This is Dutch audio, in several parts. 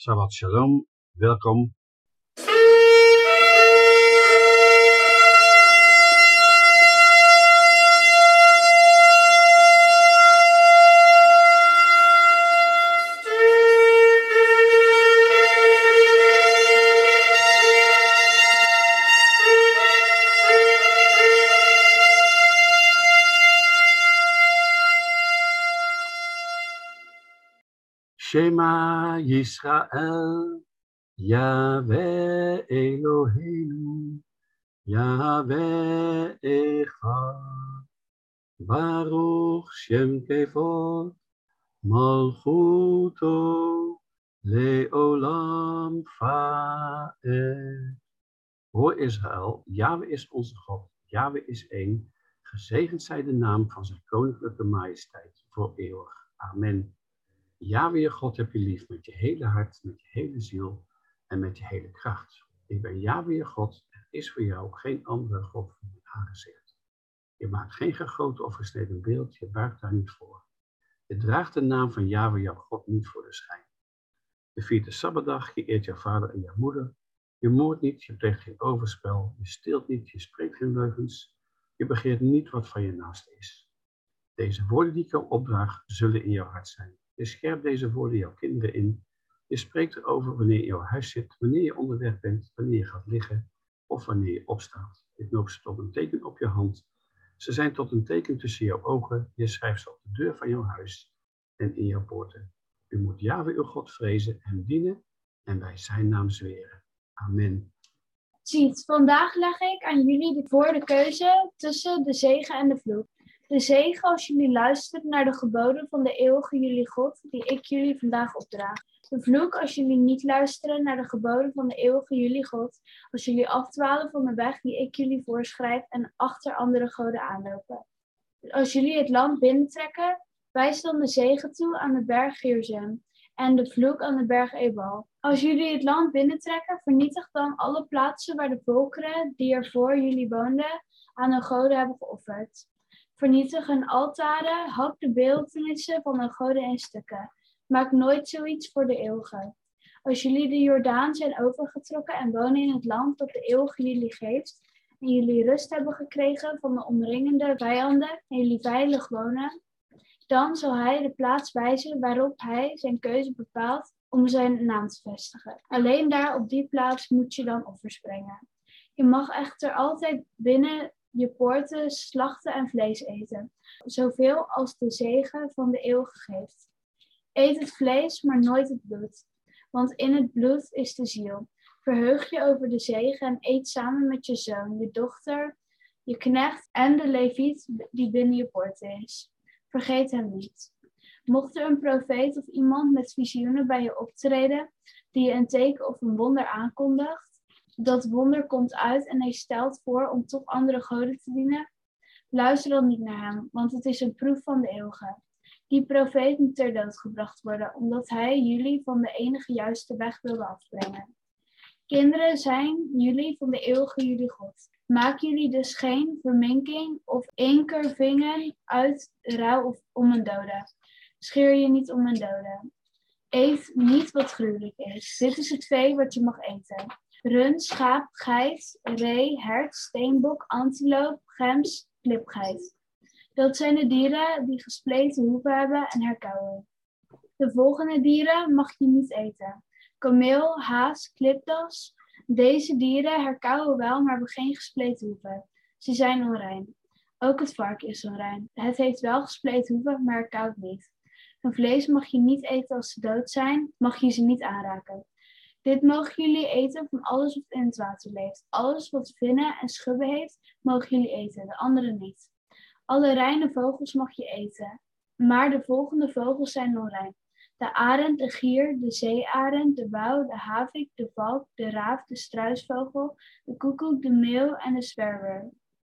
Shabbat shalom, welkom. Shema Yisrael, Yahweh Eloheinu, Yahweh Echad, Baruch Shem Kevod, Malchuto, Leolam Faed. Hoor Israël, Yahweh is onze God, Yahweh is één, gezegend zij de naam van zijn koninklijke majesteit voor eeuwig. Amen. Yahweh je God heb je lief met je hele hart, met je hele ziel en met je hele kracht. Ik ben Yahweh je God, er is voor jou geen andere God voor je aangezicht. Je maakt geen gegoten of gesneden beeld, je buigt daar niet voor. Je draagt de naam van Yahweh jouw God niet voor de schijn. Je viert de Sabbatdag, je eert jouw vader en jouw moeder. Je moordt niet, je pleegt geen overspel, je steelt niet, je spreekt geen leugens. Je begeert niet wat van je naaste is. Deze woorden die ik jou opdraag, zullen in jouw hart zijn. Je scherpt deze woorden jouw kinderen in. Je spreekt erover wanneer je in jouw huis zit, wanneer je onderweg bent, wanneer je gaat liggen of wanneer je opstaat. Je knoopt ze tot een teken op je hand. Ze zijn tot een teken tussen jouw ogen. Je schrijft ze op de deur van jouw huis en in jouw poorten. U moet Yahweh uw God vrezen en dienen en bij zijn naam zweren. Amen. Ziet, vandaag leg ik aan jullie voor de keuze tussen de zegen en de vloek. De zegen als jullie luisteren naar de geboden van de eeuwige jullie God, die ik jullie vandaag opdraag. De vloek als jullie niet luisteren naar de geboden van de eeuwige jullie God, als jullie afdwalen van de weg die ik jullie voorschrijf en achter andere goden aanlopen. Als jullie het land binnentrekken, wijs dan de zegen toe aan de berg Gerizim en de vloek aan de berg Ebal. Als jullie het land binnentrekken, vernietig dan alle plaatsen waar de volkeren die er voor jullie woonden aan hun goden hebben geofferd. Vernietig altaren, hak de beeldenissen van hun goden in stukken. Maak nooit zoiets voor de eeuwige. Als jullie de Jordaan zijn overgetrokken en wonen in het land dat de eeuwige jullie geeft, en jullie rust hebben gekregen van de omringende vijanden en jullie veilig wonen, dan zal hij de plaats wijzen waarop hij zijn keuze bepaalt om zijn naam te vestigen. Alleen daar op die plaats moet je dan offers brengen. Je mag echter altijd binnen je poorten slachten en vlees eten, zoveel als de zegen van de eeuwige geeft. Eet het vlees, maar nooit het bloed, want in het bloed is de ziel. Verheug je over de zegen en eet samen met je zoon, je dochter, je knecht en de leviet die binnen je poorten is. Vergeet hem niet. Mocht er een profeet of iemand met visioenen bij je optreden, die je een teken of een wonder aankondigt, dat wonder komt uit en hij stelt voor om toch andere goden te dienen, luister dan niet naar hem, want het is een proef van de eeuwige. Die profeet moet ter dood gebracht worden, omdat hij jullie van de enige juiste weg wilde afbrengen. Kinderen zijn jullie van de eeuwige jullie God. Maak jullie dus geen verminking of inkervingen uit rouw of om een dode. Scheer je niet om een dode. Eet niet wat gruwelijk is. Dit is het vee wat je mag eten rund, schaap, geit, ree, hert, steenbok, antiloop, gems, klipgeit. Dat zijn de dieren die gespleten hoeven hebben en herkauwen. De volgende dieren mag je niet eten. Kameel, haas, klipdas. Deze dieren herkauwen wel, maar hebben geen gespleten hoeven. Ze zijn onrein. Ook het vark is onrein. Het heeft wel gespleten hoeven, maar herkauwt niet. Hun vlees mag je niet eten als ze dood zijn, mag je ze niet aanraken. Dit mogen jullie eten van alles wat in het water leeft. Alles wat vinnen en schubben heeft, mogen jullie eten, de andere niet. Alle reine vogels mag je eten, maar de volgende vogels zijn onrein. De arend, de gier, de zeearend, de wouw, de havik, de valk, de raaf, de struisvogel, de koekoek, de meeuw en de sperwer.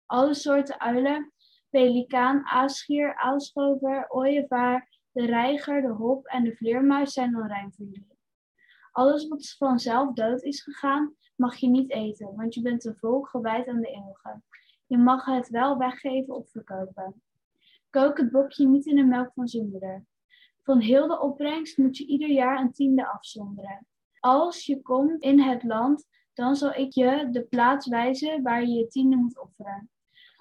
Alle soorten uilen, pelikaan, aasgier, aalschover, ooievaar, de reiger, de hop en de vleermuis zijn onrein voor jullie. Alles wat vanzelf dood is gegaan, mag je niet eten, want je bent een volk gewijd aan de eeuwige. Je mag het wel weggeven of verkopen. Kook het bokje niet in de melk van zijn moeder. Van heel de opbrengst moet je ieder jaar een tiende afzonderen. Als je komt in het land, dan zal ik je de plaats wijzen waar je je tiende moet offeren.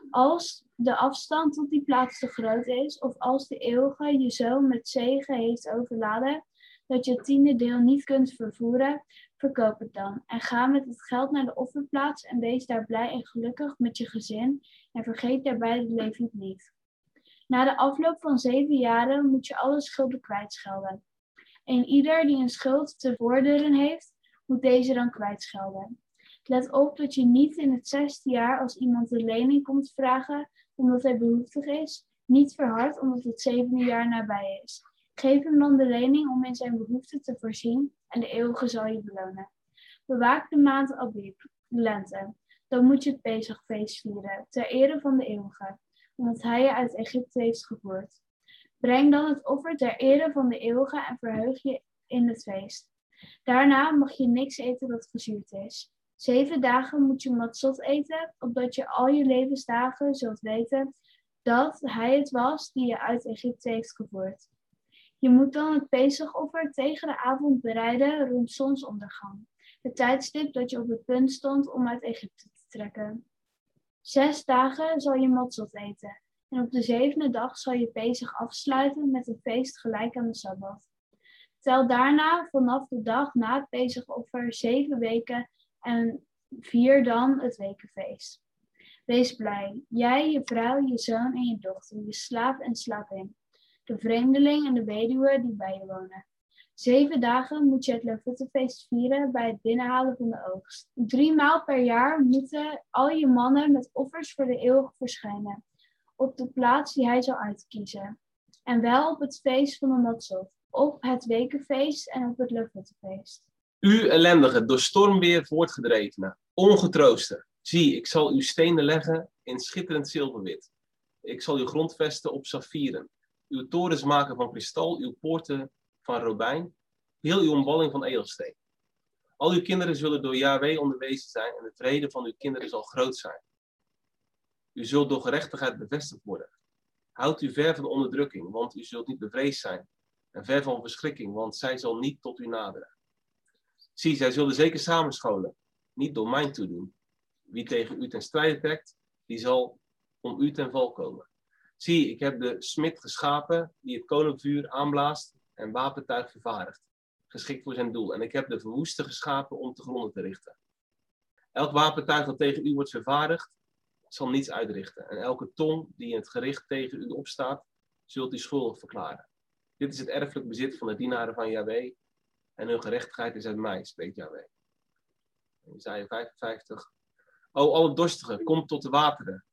Als de afstand tot die plaats te groot is, of als de eeuwige je zo met zegen heeft overladen, dat je het tiende deel niet kunt vervoeren, verkoop het dan. En ga met het geld naar de offerplaats en wees daar blij en gelukkig met je gezin en vergeet daarbij de leviet niet. Na de afloop van zeven jaren moet je alle schulden kwijtschelden. En ieder die een schuld te vorderen heeft, moet deze dan kwijtschelden. Let op dat je niet in het zesde jaar, als iemand een lening komt vragen omdat hij behoeftig is, niet verhardt omdat het zevende jaar nabij is. Geef hem dan de lening om in zijn behoeften te voorzien en de eeuwige zal je belonen. Bewaak de maand Abib, de lente. Dan moet je het Pesachfeest vieren, ter ere van de eeuwige, omdat hij je uit Egypte heeft gevoerd. Breng dan het offer ter ere van de eeuwige en verheug je in het feest. Daarna mag je niks eten dat gezuurd is. Zeven dagen moet je matzot eten, opdat je al je levensdagen zult weten dat hij het was die je uit Egypte heeft gevoerd. Je moet dan het Pesachoffer tegen de avond bereiden rond zonsondergang, het tijdstip dat je op het punt stond om uit Egypte te trekken. Zes dagen zal je matzot eten, en op de zevende dag zal je Pesach afsluiten met een feest gelijk aan de Sabbat. Tel daarna vanaf de dag na het Pesachoffer zeven weken en vier dan het wekenfeest. Wees blij, jij, je vrouw, je zoon en je dochter, je slaaf en slavin de vreemdeling en de weduwe die bij je wonen. Zeven dagen moet je het Lofuttefeest vieren bij het binnenhalen van de oogst. Drie maal per jaar moeten al je mannen met offers voor de eeuwige verschijnen, op de plaats die hij zal uitkiezen. En wel op het feest van de Matzot, op het wekenfeest en op het Lofuttefeest. U ellendige, door stormweer voortgedrevene, ongetrooste. Zie, ik zal uw stenen leggen in schitterend zilverwit. Ik zal uw grondvesten op saffieren uw torens maken van kristal, uw poorten van robijn, heel uw omwalling van edelsteen. Al uw kinderen zullen door Yahweh onderwezen zijn en de vrede van uw kinderen zal groot zijn. U zult door gerechtigheid bevestigd worden. Houd u ver van onderdrukking, want u zult niet bevreesd zijn. En ver van verschrikking, want zij zal niet tot u naderen. Zie, zij zullen zeker samenscholen, niet door mijn toedoen. Wie tegen u ten strijde trekt, die zal om u ten val komen. Zie, ik heb de smid geschapen die het koninkvuur aanblaast en wapentuig vervaardigt, geschikt voor zijn doel. En ik heb de verwoeste geschapen om te gronden te richten. Elk wapentuig dat tegen u wordt vervaardigd, zal niets uitrichten. En elke tong die in het gericht tegen u opstaat, zult u schuldig verklaren. Dit is het erfelijk bezit van de dienaren van Yahweh. En hun gerechtigheid is uit mij, spreekt Yahweh. Isaiah 55. O, alle dorstigen, kom tot de wateren.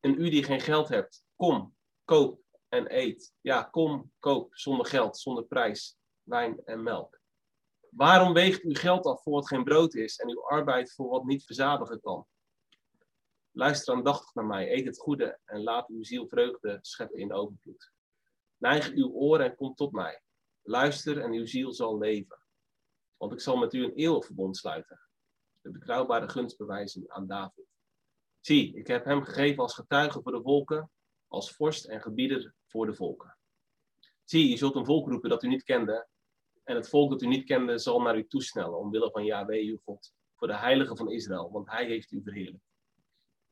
En u die geen geld hebt, Kom, koop en eet. Ja, kom, koop, zonder geld, zonder prijs, wijn en melk. Waarom weegt u geld af voor wat geen brood is en uw arbeid voor wat niet verzadigen kan? Luister aandachtig naar mij, eet het goede en laat uw ziel vreugde scheppen in overvloed. Neig uw oren en kom tot mij. Luister en uw ziel zal leven. Want ik zal met u een eeuwig verbond sluiten. De betrouwbare gunst bewijzen aan David. Zie, ik heb hem gegeven als getuige voor de volken als vorst en gebieder voor de volken. Zie, je zult een volk roepen dat u niet kende, en het volk dat u niet kende zal naar u toesnellen, omwille van Yahweh uw God, voor de heilige van Israël, want hij heeft u verheerlijkt.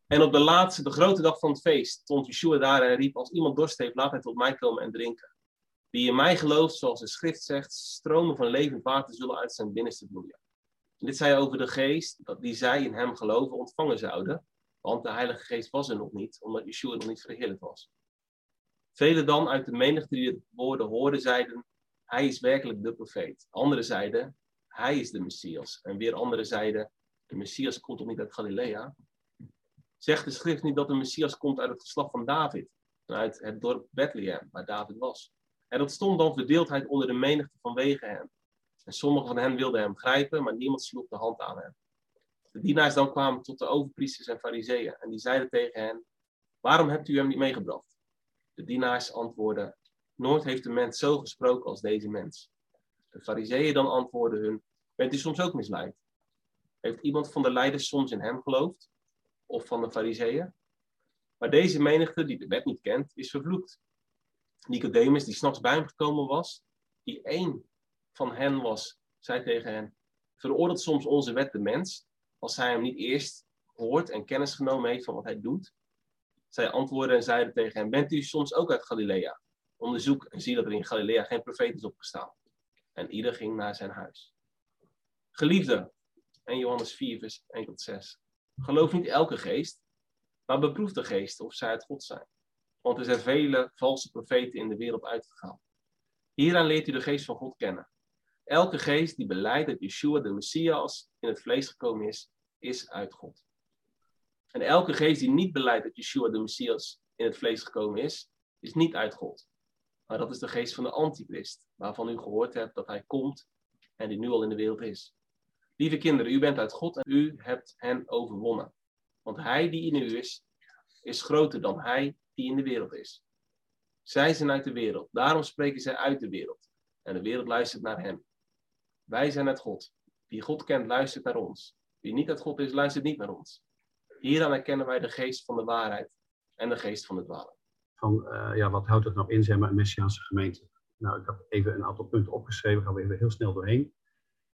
En op de laatste, de grote dag van het feest, stond Yeshua daar en riep, als iemand dorst heeft, laat hij tot mij komen en drinken. Wie in mij gelooft, zoals de schrift zegt, stromen van levend water zullen uit zijn binnenste vloeien. En dit zei over de geest, dat die zij in hem geloven ontvangen zouden. Want de Heilige Geest was er nog niet, omdat Yeshua nog niet verheerlijk was. Velen dan uit de menigte die de woorden hoorden, zeiden: Hij is werkelijk de profeet. Anderen zeiden: Hij is de Messias. En weer anderen zeiden: De Messias komt toch niet uit Galilea? Zegt de schrift niet dat de Messias komt uit het geslacht van David, uit het dorp Bethlehem, waar David was? En dat stond dan verdeeldheid onder de menigte vanwege hem. En sommigen van hen wilden hem grijpen, maar niemand sloeg de hand aan hem. De dienaars dan kwamen tot de overpriesters en fariseeën en die zeiden tegen hen, waarom hebt u hem niet meegebracht? De dienaars antwoordden, nooit heeft de mens zo gesproken als deze mens. De fariseeën dan antwoordden hun, bent u soms ook misleid? Heeft iemand van de leiders soms in hem geloofd? Of van de fariseeën? Maar deze menigte, die de wet niet kent, is vervloekt. Nicodemus, die s'nachts bij hem gekomen was, die één van hen was zei tegen hen, veroordeelt soms onze wet de mens, als hij hem niet eerst hoort en kennis genomen heeft van wat hij doet? Zij antwoordden en zeiden tegen hem, bent u soms ook uit Galilea? Onderzoek en zie dat er in Galilea geen profeet is opgestaan. En ieder ging naar zijn huis. Geliefde, en Johannes 4, vers 1 tot 6. Geloof niet elke geest, maar beproef de geest of zij uit God zijn. Want er zijn vele valse profeten in de wereld uitgegaan. Hieraan leert u de geest van God kennen. Elke geest die beleidt dat Yeshua de Messias in het vlees gekomen is, is uit God. En elke geest die niet beleidt dat Yeshua de Messias in het vlees gekomen is, is niet uit God. Maar dat is de geest van de antichrist, waarvan u gehoord hebt dat hij komt en die nu al in de wereld is. Lieve kinderen, u bent uit God en u hebt hen overwonnen. Want hij die in u is, is groter dan hij die in de wereld is. Zij zijn uit de wereld, daarom spreken zij uit de wereld. En de wereld luistert naar hen. Wij zijn uit God. Wie God kent, luistert naar ons. Wie niet uit God is, luistert niet naar ons. Hieraan herkennen wij de geest van de waarheid en de geest van het dwalen. Van, uh, ja, wat houdt het nou in, zeg maar, een Messiaanse gemeente? Nou, ik heb even een aantal punten opgeschreven, gaan we even heel snel doorheen.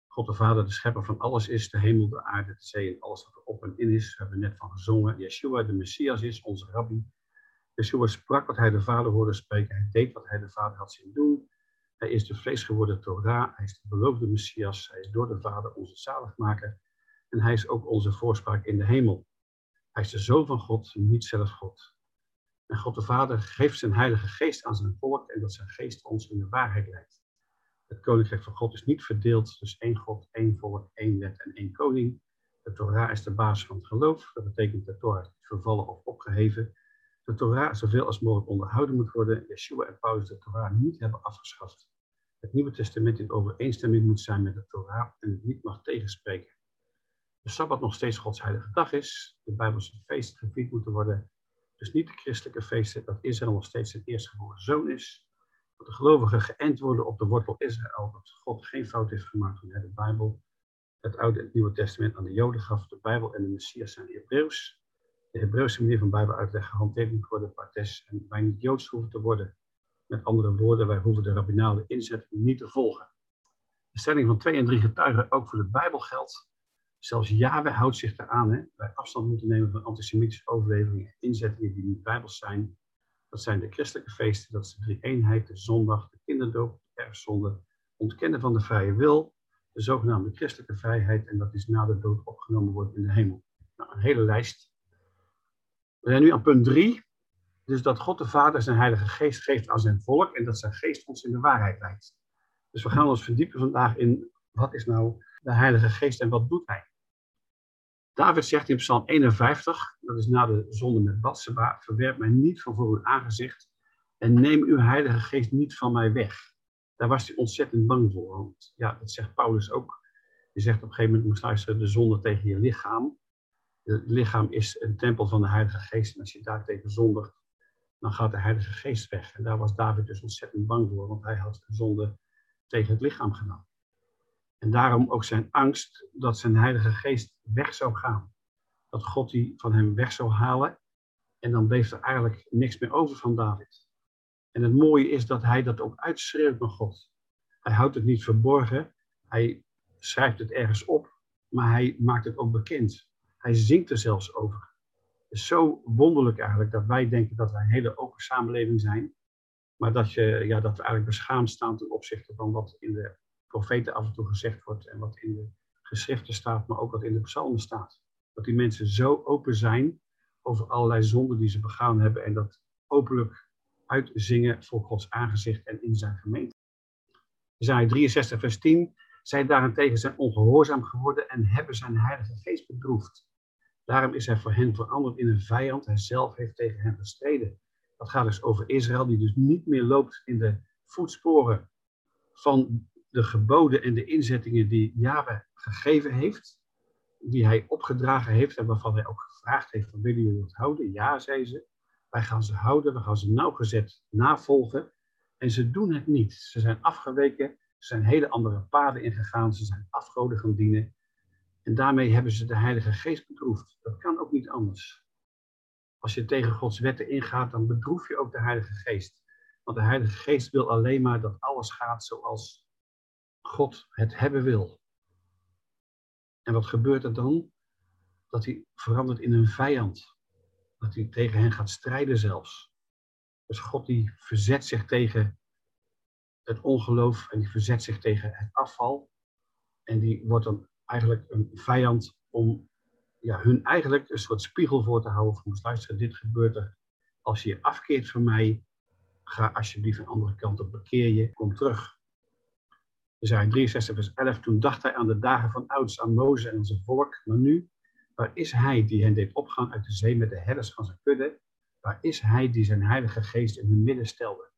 God de Vader, de schepper van alles is, de hemel, de aarde, de zee en alles wat er op en in is. We hebben net van gezongen. Yeshua, de Messias is, onze rabbi. Yeshua sprak wat hij de Vader hoorde spreken. Hij deed wat hij de Vader had zien doen. Hij is de vlees geworden Torah. Hij is de beloofde Messias. Hij is door de Vader onze zaligmaker. En hij is ook onze voorspraak in de hemel. Hij is de Zoon van God, niet zelf God. En God de Vader geeft zijn Heilige Geest aan zijn volk en dat zijn geest ons in de waarheid leidt. Het koninkrijk van God is niet verdeeld, dus één God, één volk, één wet en één koning. De Torah is de basis van het geloof. Dat betekent dat de Torah niet vervallen of opgeheven. De Torah zoveel als mogelijk onderhouden moet worden. Yeshua en Paulus de Torah niet hebben afgeschaft. Het Nieuwe Testament in overeenstemming moet zijn met de Torah en het niet mag tegenspreken. De Sabbat nog steeds Gods heilige dag is. De Bijbelse feesten gevierd moeten worden. Dus niet de christelijke feesten dat Israël nog steeds zijn eerstgeboren zoon is de gelovigen geënt worden op de wortel Israël, dat God geen fout heeft gemaakt hij de Bijbel, het Oude en het Nieuwe Testament aan de Joden gaf. De Bijbel en de Messias zijn Hebreeuws. De Hebreeuwse manier van Bijbel uitleg gehanteerd moet worden, partes, en wij niet Joods hoeven te worden. Met andere woorden, wij hoeven de rabbinale inzet niet te volgen. De stelling van twee en drie getuigen ook voor de Bijbel geldt. Zelfs Yahweh houdt zich eraan. Hè? Wij afstand moeten nemen van antisemitische overleveringen en inzettingen die niet bijbels zijn. Dat zijn de christelijke feesten, dat is de drie eenheid, de zondag, de kinderdoop, de erfzonde, ontkennen van de vrije wil, de zogenaamde christelijke vrijheid en dat is na de dood opgenomen wordt in de hemel. Nou, een hele lijst. We zijn nu aan punt drie. Dus dat God de Vader zijn heilige geest geeft aan zijn volk en dat zijn geest ons in de waarheid leidt. Dus we gaan ons verdiepen vandaag in wat is nou de heilige geest en wat doet hij? David zegt in Psalm 51, dat is na de zonde met Batseba, verwerp mij niet van voor uw aangezicht en neem uw heilige geest niet van mij weg. Daar was hij ontzettend bang voor, want ja, dat zegt Paulus ook. Die zegt op een gegeven moment, luisteren, de zonde tegen je lichaam. Het lichaam is een tempel van de heilige geest en als je daar tegen zondigt, dan gaat de heilige geest weg. En daar was David dus ontzettend bang voor, want hij had de zonde tegen het lichaam gedaan. En daarom ook zijn angst dat zijn Heilige Geest weg zou gaan. Dat God die van hem weg zou halen. En dan bleef er eigenlijk niks meer over van David. En het mooie is dat hij dat ook uitschreeuwt naar God. Hij houdt het niet verborgen. Hij schrijft het ergens op. Maar hij maakt het ook bekend. Hij zingt er zelfs over. Het is zo wonderlijk eigenlijk dat wij denken dat wij een hele open samenleving zijn. Maar dat, je, ja, dat we eigenlijk beschaamd staan ten opzichte van wat in de profeten af en toe gezegd wordt en wat in de geschriften staat, maar ook wat in de psalmen staat. Dat die mensen zo open zijn over allerlei zonden die ze begaan hebben en dat openlijk uitzingen voor Gods aangezicht en in zijn gemeente. Isaiah 63 vers 10, zij daarentegen zijn ongehoorzaam geworden en hebben zijn heilige geest bedroefd. Daarom is hij voor hen veranderd in een vijand. Hij zelf heeft tegen hen gestreden. Dat gaat dus over Israël, die dus niet meer loopt in de voetsporen van de geboden en de inzettingen die Yahweh gegeven heeft, die hij opgedragen heeft en waarvan hij ook gevraagd heeft, van willen jullie het houden? Ja, zei ze. Wij gaan ze houden, we gaan ze nauwgezet navolgen. En ze doen het niet. Ze zijn afgeweken, ze zijn hele andere paden ingegaan, ze zijn afgoden gaan dienen. En daarmee hebben ze de Heilige Geest bedroefd. Dat kan ook niet anders. Als je tegen Gods wetten ingaat, dan bedroef je ook de Heilige Geest. Want de Heilige Geest wil alleen maar dat alles gaat zoals God het hebben wil. En wat gebeurt er dan? Dat hij verandert in een vijand. Dat hij tegen hen gaat strijden zelfs. Dus God die verzet zich tegen het ongeloof en die verzet zich tegen het afval. En die wordt dan eigenlijk een vijand om ja, hun eigenlijk een soort spiegel voor te houden. Van luister, dit gebeurt er. Als je je afkeert van mij, ga alsjeblieft een andere kant op, bekeer je, kom terug. Zijn 63 vers 11, toen dacht hij aan de dagen van ouds, aan Mozes en zijn volk, maar nu, waar is hij die hen deed opgaan uit de zee met de herders van zijn kudde? Waar is hij die zijn heilige geest in hun midden stelde?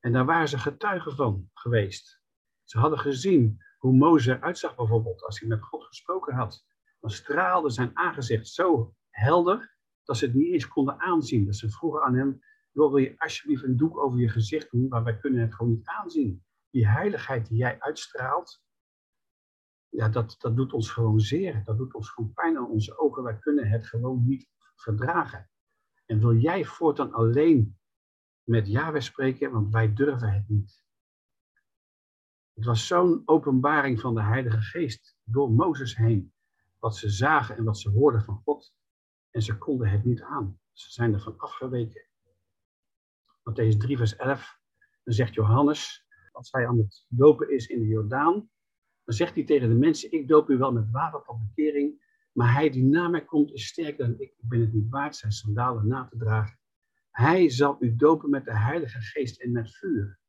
En daar waren ze getuigen van geweest. Ze hadden gezien hoe Mozes eruit zag bijvoorbeeld, als hij met God gesproken had. Dan straalde zijn aangezicht zo helder, dat ze het niet eens konden aanzien. Dat ze vroegen aan hem, wil je alsjeblieft een doek over je gezicht doen, maar wij kunnen het gewoon niet aanzien. Die heiligheid die jij uitstraalt, ja, dat, dat doet ons gewoon zeer. Dat doet ons gewoon pijn aan onze ogen. Wij kunnen het gewoon niet verdragen. En wil jij voortaan alleen met Yahweh spreken, want wij durven het niet. Het was zo'n openbaring van de Heilige Geest door Mozes heen. Wat ze zagen en wat ze hoorden van God. En ze konden het niet aan. Ze zijn ervan afgeweken. Matthäus 3, vers 11. Dan zegt Johannes, als hij aan het dopen is in de Jordaan, dan zegt hij tegen de mensen, ik doop u wel met water tot bekering, maar hij die na mij komt is sterker dan ik. Ik ben het niet waard zijn sandalen na te dragen. Hij zal u dopen met de Heilige Geest en met vuur.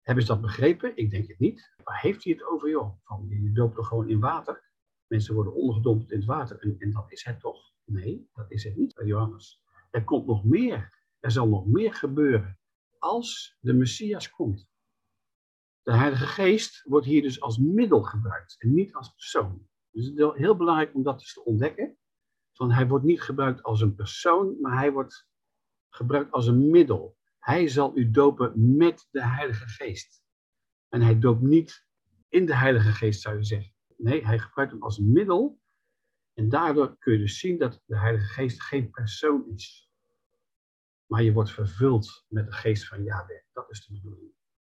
Hebben ze dat begrepen? Ik denk het niet. Waar heeft hij het over, joh? Van, je doopt toch gewoon in water? Mensen worden ondergedompeld in het water. En, en dat is het toch? Nee, dat is het niet bij Johannes. Er komt nog meer. Er zal nog meer gebeuren als de Messias komt. De Heilige Geest wordt hier dus als middel gebruikt en niet als persoon. Dus het is heel belangrijk om dat dus te ontdekken. Van hij wordt niet gebruikt als een persoon, maar hij wordt gebruikt als een middel. Hij zal u dopen met de Heilige Geest. En hij doopt niet in de Heilige Geest, zou je zeggen. Nee, hij gebruikt hem als middel. En daardoor kun je dus zien dat de Heilige Geest geen persoon is. Maar je wordt vervuld met de geest van Yahweh. Dat is de bedoeling.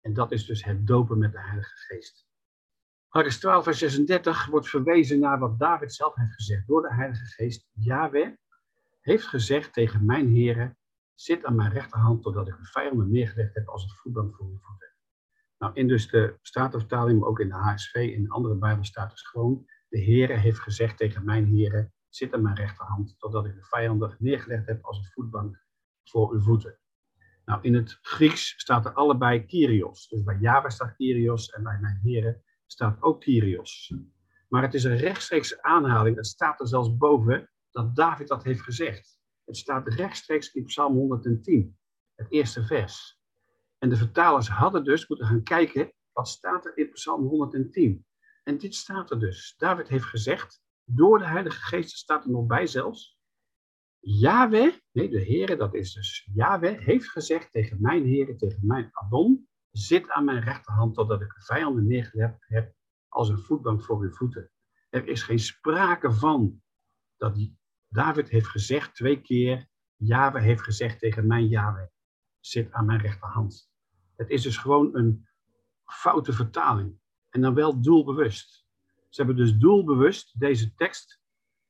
En dat is dus het dopen met de Heilige Geest. Marcus 12, vers 36 wordt verwezen naar wat David zelf heeft gezegd door de Heilige Geest. Yahweh heeft gezegd tegen mijn heren, zit aan mijn rechterhand totdat ik de vijanden neergelegd heb als een voetbank voor uw voeten. Nou, in dus de Statenvertaling, maar ook in de HSV en andere Bijbel staat dus gewoon, de Heere heeft gezegd tegen mijn heren, zit aan mijn rechterhand totdat ik de vijanden neergelegd heb als een voetbank voor uw voeten. Nou, in het Grieks staat er allebei Kyrios. Dus bij Java staat Kyrios en bij mijn heren staat ook Kyrios. Maar het is een rechtstreeks aanhaling, het staat er zelfs boven, dat David dat heeft gezegd. Het staat rechtstreeks in Psalm 110, het eerste vers. En de vertalers hadden dus moeten gaan kijken, wat staat er in Psalm 110? En dit staat er dus. David heeft gezegd, door de Heilige Geest staat er nog bij zelfs, Yahweh, nee, de Heere, dat is dus Yahweh, heeft gezegd tegen mijn Heere, tegen mijn Adon, zit aan mijn rechterhand totdat ik de vijanden neergelegd heb als een voetbank voor uw voeten. Er is geen sprake van dat David heeft gezegd twee keer, Yahweh heeft gezegd tegen mijn Yahweh, zit aan mijn rechterhand. Het is dus gewoon een foute vertaling. En dan wel doelbewust. Ze hebben dus doelbewust deze tekst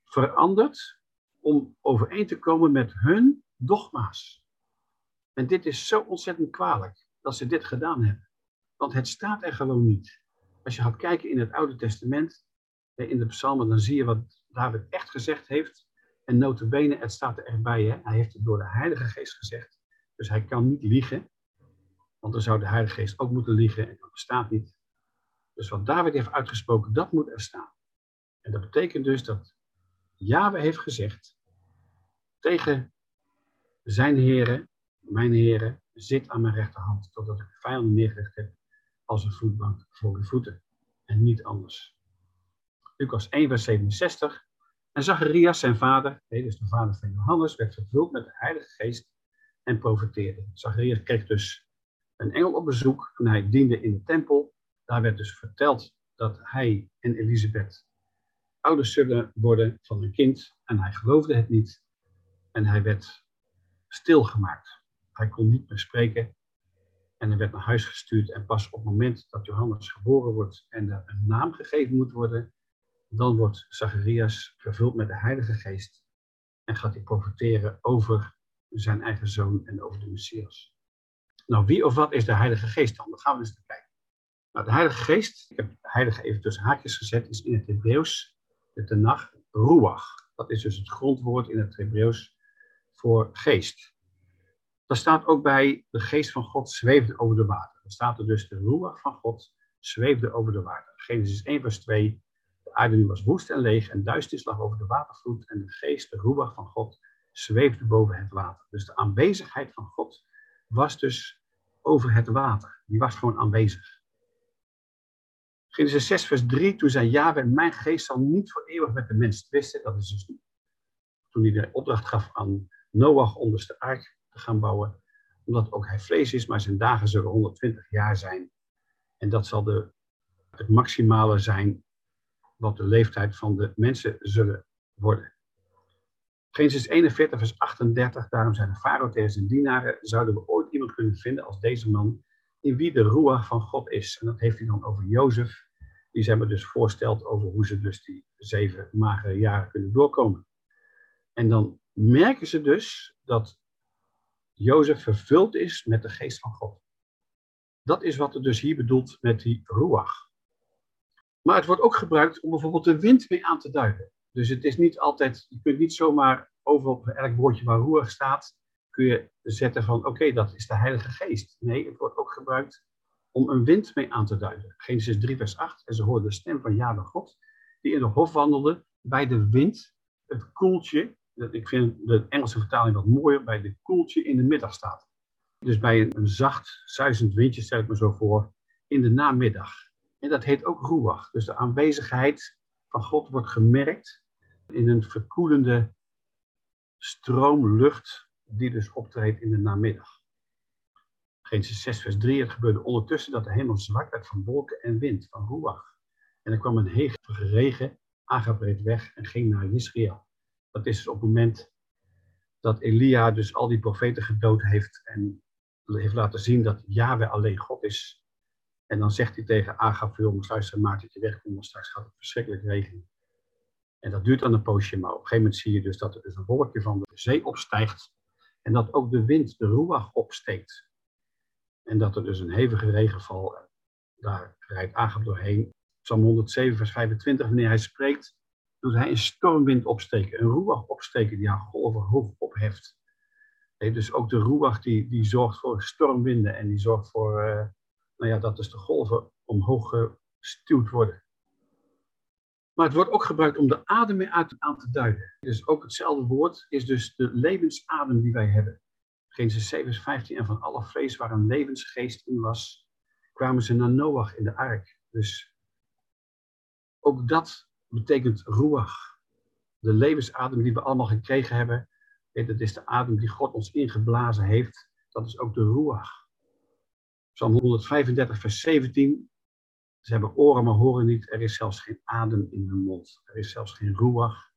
veranderd om overeen te komen met hun dogma's. En dit is zo ontzettend kwalijk dat ze dit gedaan hebben. Want het staat er gewoon niet. Als je gaat kijken in het Oude Testament, in de psalmen, dan zie je wat David echt gezegd heeft. En notabene, het staat er erbij, hè? hij heeft het door de Heilige Geest gezegd. Dus hij kan niet liegen. Want dan zou de Heilige Geest ook moeten liegen en dat bestaat niet. Dus wat David heeft uitgesproken, dat moet er staan. En dat betekent dus dat Yahweh heeft gezegd tegen zijn heren, mijn heren, zit aan mijn rechterhand, totdat ik de vijanden neergelegd heb als een voetbank voor uw voeten. En niet anders. Lucas 1, vers 67. En Zacharias, zijn vader, nee, dus de vader van Johannes, werd vervuld met de Heilige Geest en profeteerde. Zacharias kreeg dus een engel op bezoek toen hij diende in de tempel. Daar werd dus verteld dat hij en Elisabeth ouders zullen worden van een kind. En hij geloofde het niet. En hij werd stilgemaakt. Hij kon niet meer spreken. En hij werd naar huis gestuurd. En pas op het moment dat Johannes geboren wordt en er een naam gegeven moet worden, dan wordt Zacharias vervuld met de Heilige Geest. En gaat hij profiteren over zijn eigen zoon en over de Messias. Nou, wie of wat is de Heilige Geest dan? Dan gaan we eens naar kijken. Nou, de Heilige Geest, ik heb de Heilige even tussen haakjes gezet, is in het Hebreeuws de Tenach Ruach. Dat is dus het grondwoord in het Hebreeuws voor geest. Daar staat ook bij, de geest van God zweefde over de water. Dan staat er dus, de Ruach van God zweefde over de water. Genesis 1 vers 2, de aarde was woest en leeg en duisternis lag over de watervloed en de geest, de Ruach van God, zweefde boven het water. Dus de aanwezigheid van God was dus over het water. Die was gewoon aanwezig. Genesis 6 vers 3, toen zei Yahweh, mijn geest zal niet voor eeuwig met de mens twisten. Dat is dus toen hij de opdracht gaf aan Noach om dus ark te gaan bouwen. Omdat ook hij vlees is, maar zijn dagen zullen 120 jaar zijn. En dat zal de, het maximale zijn wat de leeftijd van de mensen zullen worden. Genesis 41, vers 38, daarom zijn de farao tegen zijn dienaren, zouden we ooit iemand kunnen vinden als deze man, in wie de ruach van God is. En dat heeft hij dan over Jozef, die zijn we dus voorstelt over hoe ze dus die zeven magere jaren kunnen doorkomen. En dan merken ze dus dat Jozef vervuld is met de geest van God. Dat is wat er dus hier bedoelt met die ruach. Maar het wordt ook gebruikt om bijvoorbeeld de wind mee aan te duiden. Dus het is niet altijd, je kunt niet zomaar over op elk woordje waar ruach staat, kun je zetten van oké, dat is de Heilige Geest. Nee, het wordt ook gebruikt om een wind mee aan te duiden. Genesis 3 vers 8, en ze hoorden de stem van Jade God, die in de hof wandelde bij de wind, het koeltje ik vind de Engelse vertaling wat mooier, bij de koeltje in de middag staat. Dus bij een, zacht, zuizend windje, stel ik me zo voor, in de namiddag. En dat heet ook ruach. Dus de aanwezigheid van God wordt gemerkt in een verkoelende stroom lucht die dus optreedt in de namiddag. Genesis 6 vers 3, het gebeurde ondertussen dat de hemel zwart werd van wolken en wind, van ruach. En er kwam een hevige regen, Agab reed weg en ging naar Israël. Dat is op het moment dat Elia dus al die profeten gedood heeft en heeft laten zien dat Yahweh alleen God is. En dan zegt hij tegen Agab, jongens, luister, maak dat je wegkomt, want straks gaat het verschrikkelijk regenen. En dat duurt dan een poosje, maar op een gegeven moment zie je dus dat er dus een wolkje van de zee opstijgt. En dat ook de wind, de ruach, opsteekt. En dat er dus een hevige regenval, daar rijdt Agab doorheen. Psalm 107, vers 25, wanneer hij spreekt, doet hij een stormwind opsteken, een roewacht opsteken die haar golven hoog opheft. dus ook de roewacht die, die zorgt voor stormwinden en die zorgt voor uh, nou ja, dat dus de golven omhoog gestuurd worden. Maar het wordt ook gebruikt om de adem mee uit aan te duiden. Dus ook hetzelfde woord is dus de levensadem die wij hebben. Genesis 7, 15. En van alle vlees waar een levensgeest in was, kwamen ze naar Noach in de ark. Dus ook dat betekent ruach. De levensadem die we allemaal gekregen hebben, dat is de adem die God ons ingeblazen heeft. Dat is ook de ruach. Psalm 135, vers 17. Ze hebben oren, maar horen niet. Er is zelfs geen adem in hun mond. Er is zelfs geen ruach.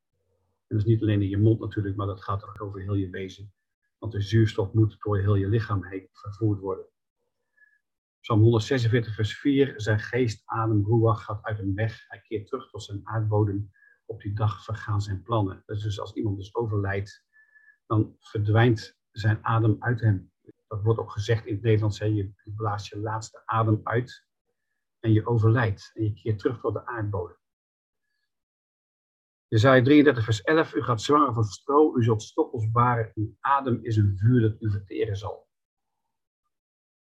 En dat is niet alleen in je mond natuurlijk, maar dat gaat ook over heel je wezen. Want de zuurstof moet door heel je lichaam heen vervoerd worden. Psalm 146, vers 4. Zijn geest, adem, ruach gaat uit hem weg. Hij keert terug tot zijn aardbodem. Op die dag vergaan zijn plannen. Dus als iemand dus overlijdt, dan verdwijnt zijn adem uit hem. Dat wordt ook gezegd in het Nederlands. Je blaast je laatste adem uit en je overlijdt. En je keert terug tot de aardbodem. Jezaja 33 vers 11. U gaat zwanger van stro, u zult stoppels baren. Uw adem is een vuur dat u verteren zal.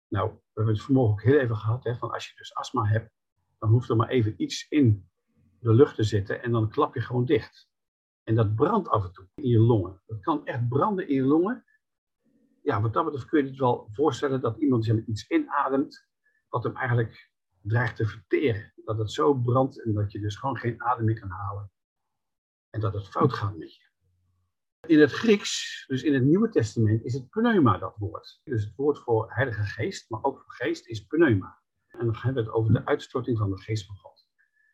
Nou, we hebben het vanmorgen ook heel even gehad, hè, van als je dus astma hebt, dan hoeft er maar even iets in de lucht te zitten en dan klap je gewoon dicht. En dat brandt af en toe in je longen. Dat kan echt branden in je longen. Ja, wat dat betreft kun je je wel voorstellen dat iemand iets inademt, wat hem eigenlijk dreigt te verteren. Dat het zo brandt en dat je dus gewoon geen adem meer kan halen. En dat het fout gaat met je. In het Grieks, dus in het Nieuwe Testament, is het pneuma dat woord. Dus het woord voor Heilige Geest, maar ook voor geest, is pneuma. En dan hebben we het over de uitstorting van de geest van God.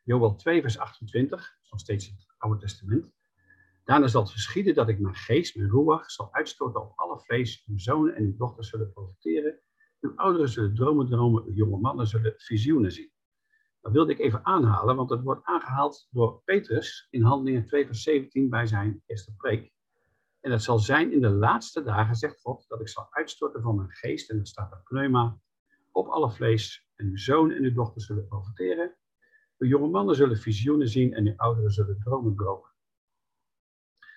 Joel 2, vers 28, nog steeds het Oude Testament. Daarna zal het geschieden dat ik mijn geest, mijn ruach, zal uitstorten op alle vlees. Uw zonen en uw dochters zullen profiteren. Uw ouderen zullen dromen dromen, uw jonge mannen zullen visioenen zien. Dat wilde ik even aanhalen, want het wordt aangehaald door Petrus in Handelingen 2 vers 17 bij zijn eerste preek. En het zal zijn in de laatste dagen, zegt God, dat ik zal uitstorten van mijn geest, en dat staat er pneuma, op alle vlees. En uw zoon en uw dochter zullen profiteren. Uw jonge mannen zullen visioenen zien en uw ouderen zullen dromen dromen.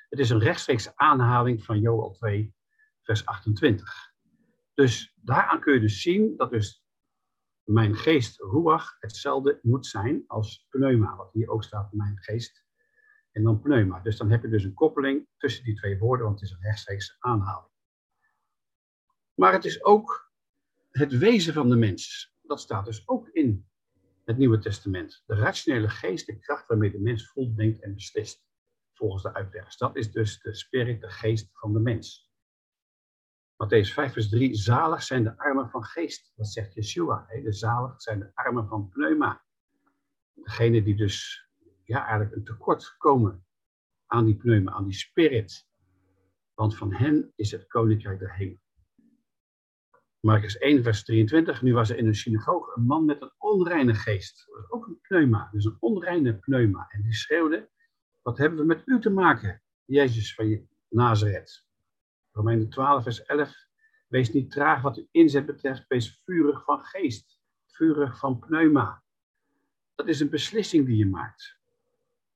Het is een rechtstreeks aanhaling van Joel 2, vers 28. Dus daaraan kun je dus zien dat dus mijn geest, ruach, hetzelfde moet zijn als pneuma, wat hier ook staat, mijn geest en dan pneuma. Dus dan heb je dus een koppeling tussen die twee woorden, want het is een rechtstreeks aanhaling. Maar het is ook het wezen van de mens. Dat staat dus ook in het Nieuwe Testament. De rationele geest, de kracht waarmee de mens voelt, denkt en beslist. Volgens de uitleggers. Dat is dus de spirit, de geest van de mens. Matthäus 5 vers 3. Zalig zijn de armen van geest. Dat zegt Yeshua. De zalig zijn de armen van pneuma. Degene die dus ja, eigenlijk een tekort komen aan die pneuma, aan die spirit. Want van hen is het koninkrijk der hemel. Marcus 1, vers 23. Nu was er in een synagoge een man met een onreine geest. Dat ook een pneuma, dus een onreine pneuma. En die schreeuwde: Wat hebben we met u te maken, Jezus van Nazareth? Romeinen 12, vers 11. Wees niet traag wat uw inzet betreft, wees vurig van geest, vurig van pneuma. Dat is een beslissing die je maakt.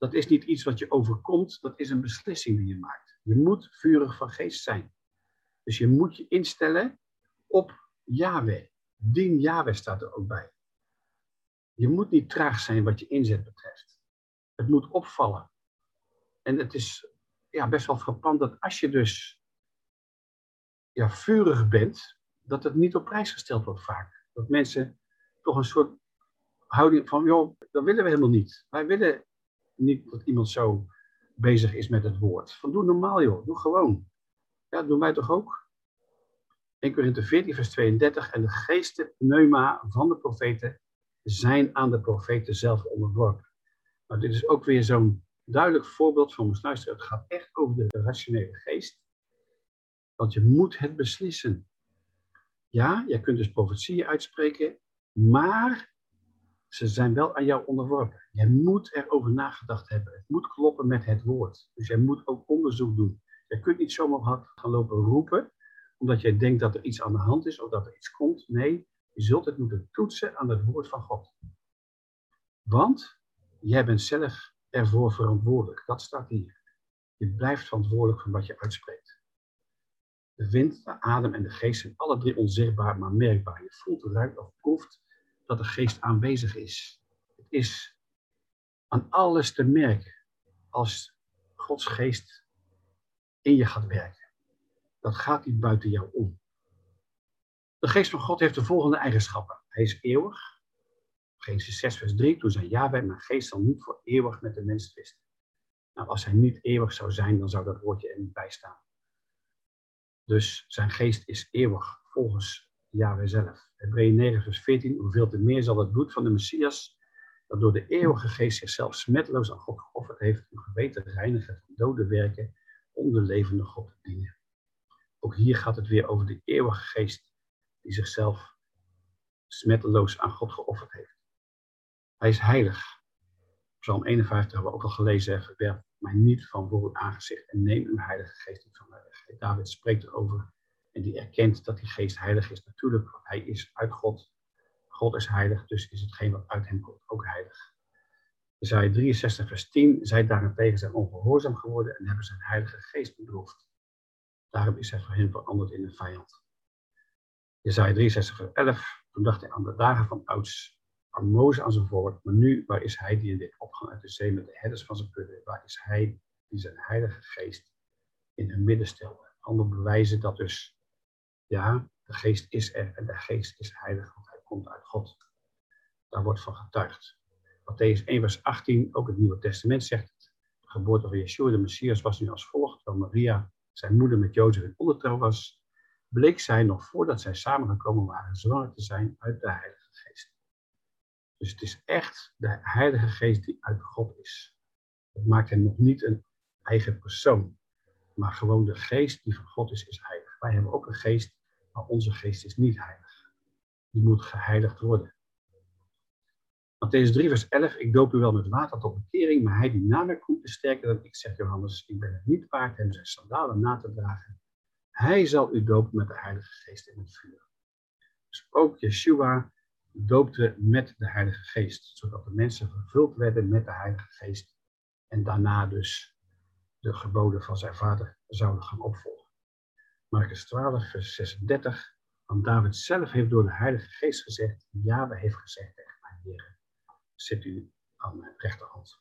Dat is niet iets wat je overkomt, dat is een beslissing die je maakt. Je moet vurig van geest zijn. Dus je moet je instellen op Yahweh. Dien Yahweh staat er ook bij. Je moet niet traag zijn wat je inzet betreft. Het moet opvallen. En het is ja, best wel frappant dat als je dus ja, vurig bent, dat het niet op prijs gesteld wordt vaak. Dat mensen toch een soort houding van, joh, dat willen we helemaal niet. Wij willen niet dat iemand zo bezig is met het woord. Van doe normaal joh, doe gewoon. Ja, dat doen wij toch ook? 1 Korinthe 14 vers 32. En de geesten, pneuma van de profeten zijn aan de profeten zelf onderworpen. Nou, dit is ook weer zo'n duidelijk voorbeeld van ons luisteren. Het gaat echt over de rationele geest. Want je moet het beslissen. Ja, jij kunt dus profetieën uitspreken, maar ze zijn wel aan jou onderworpen. Jij moet erover nagedacht hebben. Het moet kloppen met het woord. Dus jij moet ook onderzoek doen. Je kunt niet zomaar gaan lopen roepen, omdat jij denkt dat er iets aan de hand is of dat er iets komt. Nee, je zult het moeten toetsen aan het woord van God. Want jij bent zelf ervoor verantwoordelijk. Dat staat hier. Je blijft verantwoordelijk voor wat je uitspreekt. De wind, de adem en de geest zijn alle drie onzichtbaar, maar merkbaar. Je voelt, ruikt of proeft dat de geest aanwezig is. Het is aan alles te merken als Gods geest in je gaat werken. Dat gaat niet buiten jou om. De geest van God heeft de volgende eigenschappen. Hij is eeuwig. Genesis 6 vers 3. Toen zei Yahweh, mijn geest zal niet voor eeuwig met de mens twisten. Nou, als hij niet eeuwig zou zijn, dan zou dat woordje er niet bij staan. Dus zijn geest is eeuwig volgens Yahweh zelf. Hebreeën 9 vers 14, hoeveel te meer zal het bloed van de Messias, dat door de eeuwige geest zichzelf smetteloos aan God geofferd heeft, uw geweten reinigen van dode werken om de levende God te dienen. Ook hier gaat het weer over de eeuwige geest die zichzelf smetteloos aan God geofferd heeft. Hij is heilig. Psalm 51 hebben we ook al gelezen. Verwerp mij niet van voor aangezicht en neem uw heilige geest niet van mij weg. David spreekt erover en die erkent dat die geest heilig is. Natuurlijk, hij is uit God. God is heilig, dus is hetgeen wat uit hem komt ook heilig. Isaiah 63 vers 10, zij daarentegen zijn ongehoorzaam geworden en hebben zijn heilige geest bedroefd. Daarom is hij voor hen veranderd in een vijand. Isaiah 63 vers 11, toen dacht hij aan de dagen van ouds, aan Mozes aan zijn maar nu, waar is hij die in dit opgang uit de zee met de herders van zijn kudde? Waar is hij die zijn heilige geest in hun midden stelde? Andere bewijzen dat dus ja, de geest is er en de geest is heilig, want hij komt uit God. Daar wordt van getuigd. Matthäus 1 vers 18, ook het Nieuwe Testament zegt het. De geboorte van Yeshua, de Messias, was nu als volgt. Terwijl Maria, zijn moeder met Jozef in ondertrouw was, bleek zij nog voordat zij samengekomen waren zwanger te zijn uit de Heilige Geest. Dus het is echt de Heilige Geest die uit God is. Dat maakt hem nog niet een eigen persoon, maar gewoon de geest die van God is, is heilig. Wij hebben ook een geest maar onze geest is niet heilig. die moet geheiligd worden. Matthäus 3, vers 11. Ik doop u wel met water tot bekering, maar hij die na mij komt is sterker dan ik, zegt Johannes. Ik ben het niet waard hem zijn sandalen na te dragen. Hij zal u dopen met de Heilige Geest in het vuur. Dus ook Yeshua doopte met de Heilige Geest, zodat de mensen vervuld werden met de Heilige Geest en daarna dus de geboden van zijn vader zouden gaan opvolgen. Marcus 12, vers 36. Want David zelf heeft door de Heilige Geest gezegd, we heeft gezegd tegen mijn Heer, zit u aan mijn rechterhand.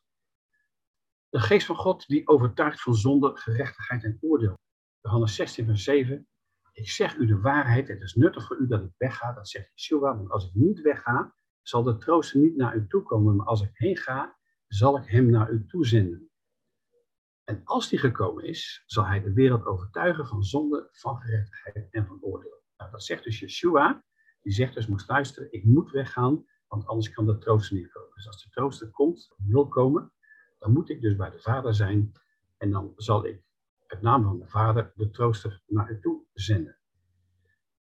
De geest van God die overtuigt van zonde, gerechtigheid en oordeel. Johannes 16, vers 7. Ik zeg u de waarheid, het is nuttig voor u dat ik wegga, dat zegt Yeshua, want als ik niet wegga, zal de trooster niet naar u toe komen, maar als ik heen ga, zal ik hem naar u toezenden. En als die gekomen is, zal hij de wereld overtuigen van zonde, van gerechtigheid en van oordeel. Nou, dat zegt dus Yeshua, die zegt dus, moest luisteren, ik moet weggaan, want anders kan de trooster niet komen. Dus als de trooster komt, wil komen, dan moet ik dus bij de Vader zijn en dan zal ik het naam van de Vader de trooster naar u toe zenden.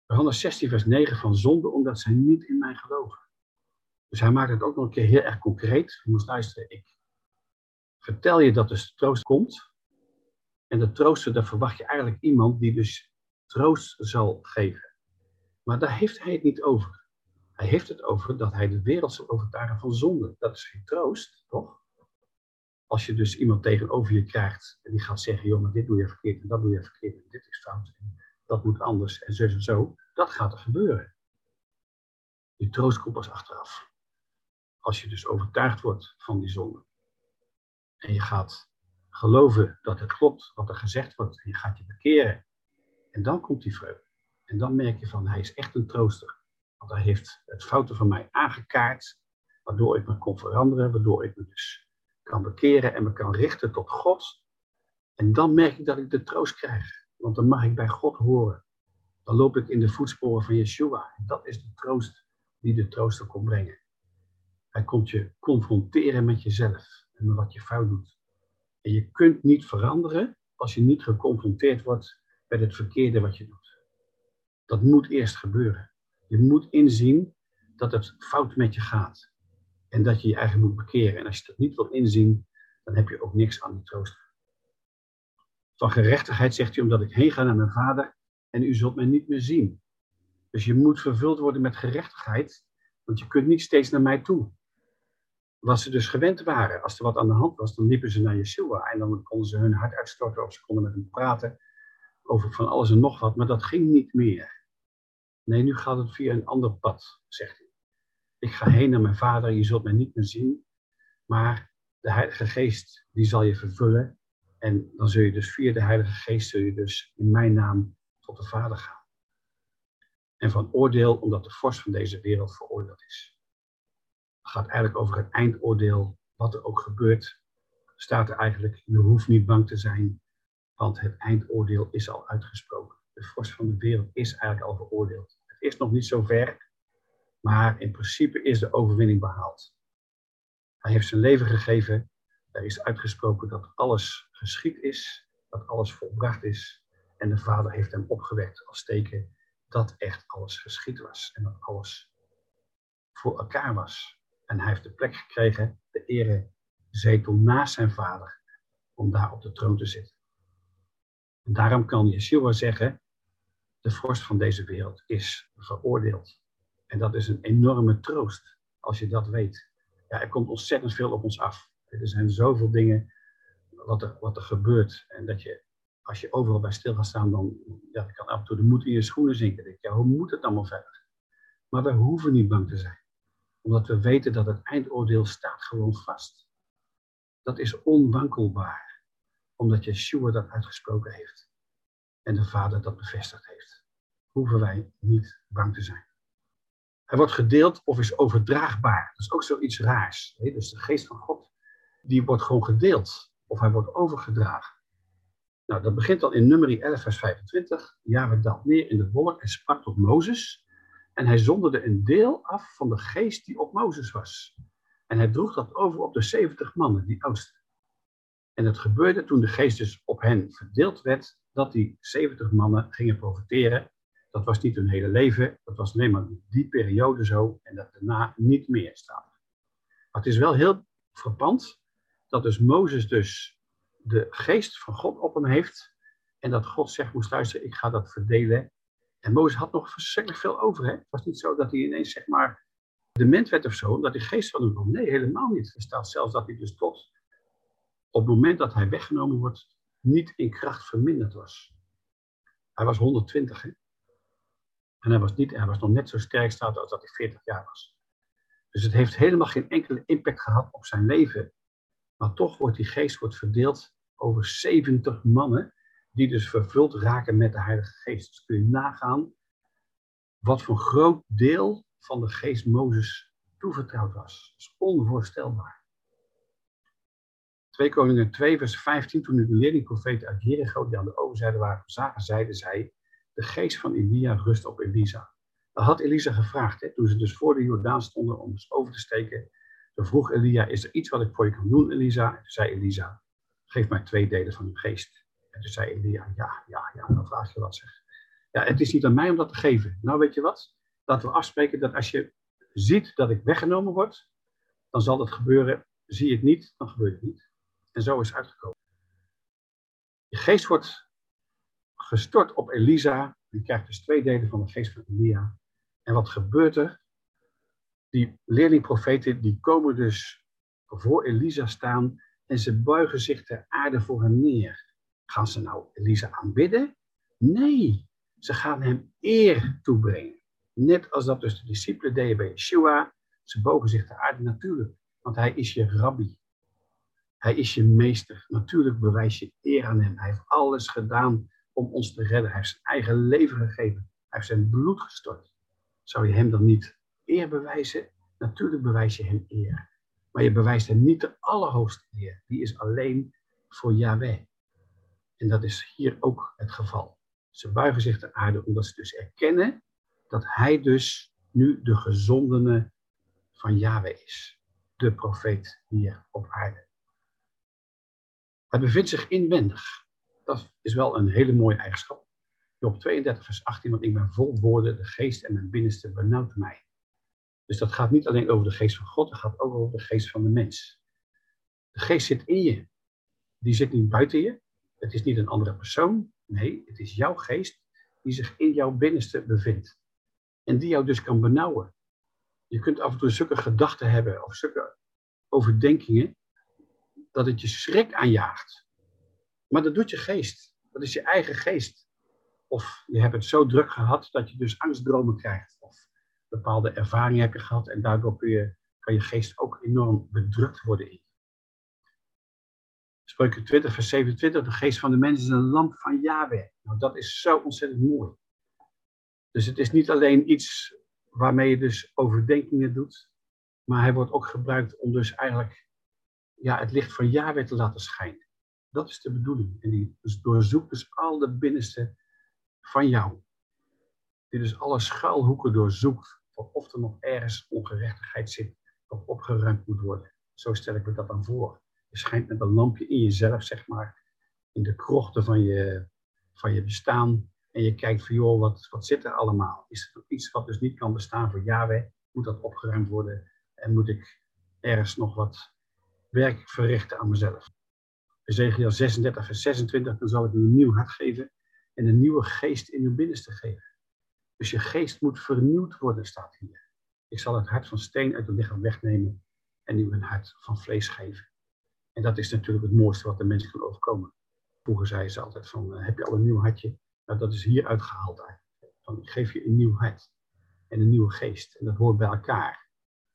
Johannes 16, vers 9 van zonde, omdat zij niet in mij geloven. Dus hij maakt het ook nog een keer heel erg concreet. Je moet luisteren, ik vertel je dat dus troost komt. En de trooster, daar verwacht je eigenlijk iemand die dus troost zal geven. Maar daar heeft hij het niet over. Hij heeft het over dat hij de wereld zal overtuigen van zonde. Dat is geen troost, toch? Als je dus iemand tegenover je krijgt en die gaat zeggen, joh, maar dit doe je verkeerd en dat doe je verkeerd en dit is fout en dat moet anders en zo en zo, dat gaat er gebeuren. Die troost komt pas achteraf. Als je dus overtuigd wordt van die zonde. En je gaat geloven dat het klopt wat er gezegd wordt en je gaat je bekeren. En dan komt die vreugde. En dan merk je van, hij is echt een trooster. Want hij heeft het fouten van mij aangekaart, waardoor ik me kon veranderen, waardoor ik me dus kan bekeren en me kan richten tot God. En dan merk ik dat ik de troost krijg. Want dan mag ik bij God horen. Dan loop ik in de voetsporen van Yeshua. En dat is de troost die de trooster kon brengen. Hij komt je confronteren met jezelf en wat je fout doet. En je kunt niet veranderen als je niet geconfronteerd wordt met het verkeerde wat je doet. Dat moet eerst gebeuren. Je moet inzien dat het fout met je gaat. En dat je je eigen moet bekeren. En als je dat niet wilt inzien, dan heb je ook niks aan die troost. Van gerechtigheid zegt hij, omdat ik heen ga naar mijn vader en u zult mij niet meer zien. Dus je moet vervuld worden met gerechtigheid, want je kunt niet steeds naar mij toe. Wat ze dus gewend waren, als er wat aan de hand was, dan liepen ze naar Yeshua en dan konden ze hun hart uitstorten of ze konden met hem praten over van alles en nog wat, maar dat ging niet meer. Nee, nu gaat het via een ander pad, zegt hij. Ik ga heen naar mijn vader, je zult mij niet meer zien. Maar de Heilige Geest, die zal je vervullen. En dan zul je dus via de Heilige Geest, zul je dus in mijn naam tot de Vader gaan. En van oordeel, omdat de vorst van deze wereld veroordeeld is. Gaat eigenlijk over het eindoordeel, wat er ook gebeurt. Staat er eigenlijk, je hoeft niet bang te zijn, want het eindoordeel is al uitgesproken. De vorst van de wereld is eigenlijk al veroordeeld. Het is nog niet zo ver, maar in principe is de overwinning behaald. Hij heeft zijn leven gegeven. Er is uitgesproken dat alles geschied is, dat alles volbracht is. En de Vader heeft hem opgewekt als teken dat echt alles geschied was en dat alles voor elkaar was. En hij heeft de plek gekregen, de ere zetel naast zijn vader, om daar op de troon te zitten. En daarom kan Yeshua zeggen, de vorst van deze wereld is veroordeeld. En dat is een enorme troost als je dat weet. Ja, er komt ontzettend veel op ons af. Er zijn zoveel dingen wat er, wat er gebeurt. En dat je, als je overal bij stil gaat staan, dan kan af en toe de moed in je schoenen zinken. Ja, hoe moet het allemaal verder? Maar we hoeven niet bang te zijn. Omdat we weten dat het eindoordeel staat gewoon vast. Dat is onwankelbaar. Omdat Yeshua dat uitgesproken heeft. En de Vader dat bevestigd heeft. Hoeven wij niet bang te zijn. Hij wordt gedeeld of is overdraagbaar. Dat is ook zoiets raars. Dus de geest van God, die wordt gewoon gedeeld. Of hij wordt overgedragen. Nou, dat begint al in nummer 11, vers 25. we daalt neer in de wolk en sprak tot Mozes. En hij zonderde een deel af van de geest die op Mozes was. En hij droeg dat over op de 70 mannen, die oudsten. En het gebeurde toen de geest dus op hen verdeeld werd, dat die 70 mannen gingen profiteren Dat was niet hun hele leven, dat was alleen maar die periode zo en dat daarna niet meer staat. Maar het is wel heel frappant dat dus Mozes dus de geest van God op hem heeft en dat God zegt, moest luisteren, ik ga dat verdelen. En Mozes had nog verschrikkelijk veel over. Hè? Het was niet zo dat hij ineens zeg maar dement werd of zo, omdat die geest van hem kwam. Nee, helemaal niet. Er staat zelfs dat hij dus tot op het moment dat hij weggenomen wordt, niet in kracht verminderd was. Hij was 120, hè? En hij was, niet, hij was nog net zo sterk staat als dat hij 40 jaar was. Dus het heeft helemaal geen enkele impact gehad op zijn leven. Maar toch wordt die geest wordt verdeeld over 70 mannen, die dus vervuld raken met de Heilige Geest. Dus kun je nagaan wat voor groot deel van de geest Mozes toevertrouwd was. Dat is onvoorstelbaar. 2 Koningen 2, vers 15, toen de leerlingprofeten uit Jericho die aan de overzijde waren zagen, zeiden zij, de geest van Elia rust op Elisa. Dat had Elisa gevraagd, hè, toen ze dus voor de Jordaan stonden om dus over te steken. Toen vroeg Elia, is er iets wat ik voor je kan doen, Elisa? En toen zei Elisa, geef mij twee delen van uw geest. En toen zei Elia, ja, ja, ja, dan vraag je wat zeg. Ja, het is niet aan mij om dat te geven. Nou, weet je wat? Laten we afspreken dat als je ziet dat ik weggenomen word, dan zal dat gebeuren. Zie je het niet, dan gebeurt het niet. En zo is het uitgekomen. Je geest wordt gestort op Elisa. Je krijgt dus twee delen van de geest van Elia. En wat gebeurt er? Die leerlingprofeten die komen dus voor Elisa staan en ze buigen zich ter aarde voor hem neer. Gaan ze nou Elisa aanbidden? Nee, ze gaan hem eer toebrengen. Net als dat dus de discipelen deden bij Yeshua. Ze bogen zich ter aarde natuurlijk, want hij is je rabbi. Hij is je meester. Natuurlijk bewijs je eer aan hem. Hij heeft alles gedaan om ons te redden. Hij heeft zijn eigen leven gegeven. Hij heeft zijn bloed gestort. Zou je hem dan niet eer bewijzen? Natuurlijk bewijs je hem eer. Maar je bewijst hem niet de allerhoogste eer. Die is alleen voor Yahweh. En dat is hier ook het geval. Ze buigen zich ter aarde omdat ze dus erkennen dat hij dus nu de gezondene van Yahweh is. De profeet hier op aarde. Hij bevindt zich inwendig. Dat is wel een hele mooie eigenschap. Job 32, vers 18, want ik ben vol woorden, de geest en mijn binnenste benauwt mij. Dus dat gaat niet alleen over de geest van God, het gaat ook over de geest van de mens. De geest zit in je. Die zit niet buiten je. Het is niet een andere persoon. Nee, het is jouw geest die zich in jouw binnenste bevindt. En die jou dus kan benauwen. Je kunt af en toe zulke gedachten hebben of zulke overdenkingen dat het je schrik aanjaagt. Maar dat doet je geest. Dat is je eigen geest. Of je hebt het zo druk gehad dat je dus angstdromen krijgt. Of bepaalde ervaringen heb je gehad en daardoor kun je, kan je geest ook enorm bedrukt worden in. Spreuken 20, vers 27. De geest van de mens is een lamp van Yahweh. Nou, dat is zo ontzettend mooi. Dus het is niet alleen iets waarmee je dus overdenkingen doet, maar hij wordt ook gebruikt om dus eigenlijk ja, het licht van Yahweh te laten schijnen. Dat is de bedoeling. En die dus doorzoekt dus al de binnenste van jou. Die dus alle schuilhoeken doorzoekt. Of er nog ergens ongerechtigheid zit. Of opgeruimd moet worden. Zo stel ik me dat dan voor. Je schijnt met een lampje in jezelf, zeg maar. In de krochten van je, van je bestaan. En je kijkt van, joh, wat, wat zit er allemaal? Is er iets wat dus niet kan bestaan voor Yahweh? Moet dat opgeruimd worden? En moet ik ergens nog wat werk verrichten aan mezelf. Ezekiel 36, vers 26, dan zal ik u een nieuw hart geven en een nieuwe geest in uw binnenste geven. Dus je geest moet vernieuwd worden, staat hier. Ik zal het hart van steen uit het lichaam wegnemen en u een hart van vlees geven. En dat is natuurlijk het mooiste wat de mens kan overkomen. Vroeger zeiden ze altijd van, eh, heb je al een nieuw hartje? Nou, dat is hier uitgehaald eigenlijk. Van, ik geef je een nieuw hart en een nieuwe geest. En dat hoort bij elkaar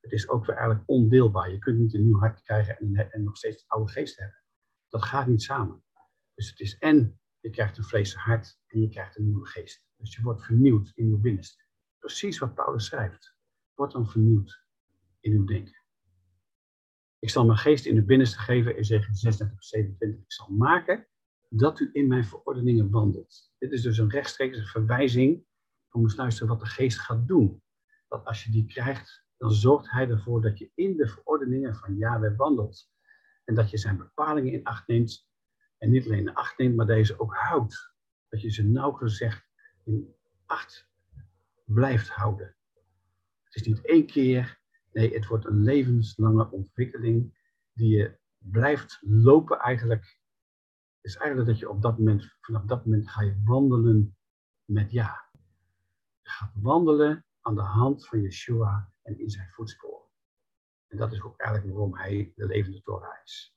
het is ook weer eigenlijk ondeelbaar. Je kunt niet een nieuw hart krijgen en, en nog steeds een oude geest hebben. Dat gaat niet samen. Dus het is en je krijgt een vleeselijk hart en je krijgt een nieuwe geest. Dus je wordt vernieuwd in uw binnenste. Precies wat Paulus schrijft. Word dan vernieuwd in uw denken. Ik zal mijn geest in uw binnenste geven, Ezekiel 36, 27. Ik zal maken dat u in mijn verordeningen wandelt. Dit is dus een rechtstreekse verwijzing om eens luisteren wat de geest gaat doen. Dat als je die krijgt, dan zorgt hij ervoor dat je in de verordeningen van Yahweh wandelt. En dat je zijn bepalingen in acht neemt. En niet alleen in acht neemt, maar deze ook houdt. Dat je ze nauwgezegd in acht blijft houden. Het is niet één keer, nee, het wordt een levenslange ontwikkeling die je blijft lopen eigenlijk. Is eigenlijk dat je op dat moment, vanaf dat moment ga je wandelen met ja. Je gaat wandelen aan de hand van Yeshua en in zijn voetsporen. En dat is ook eigenlijk waarom hij de levende Torah is.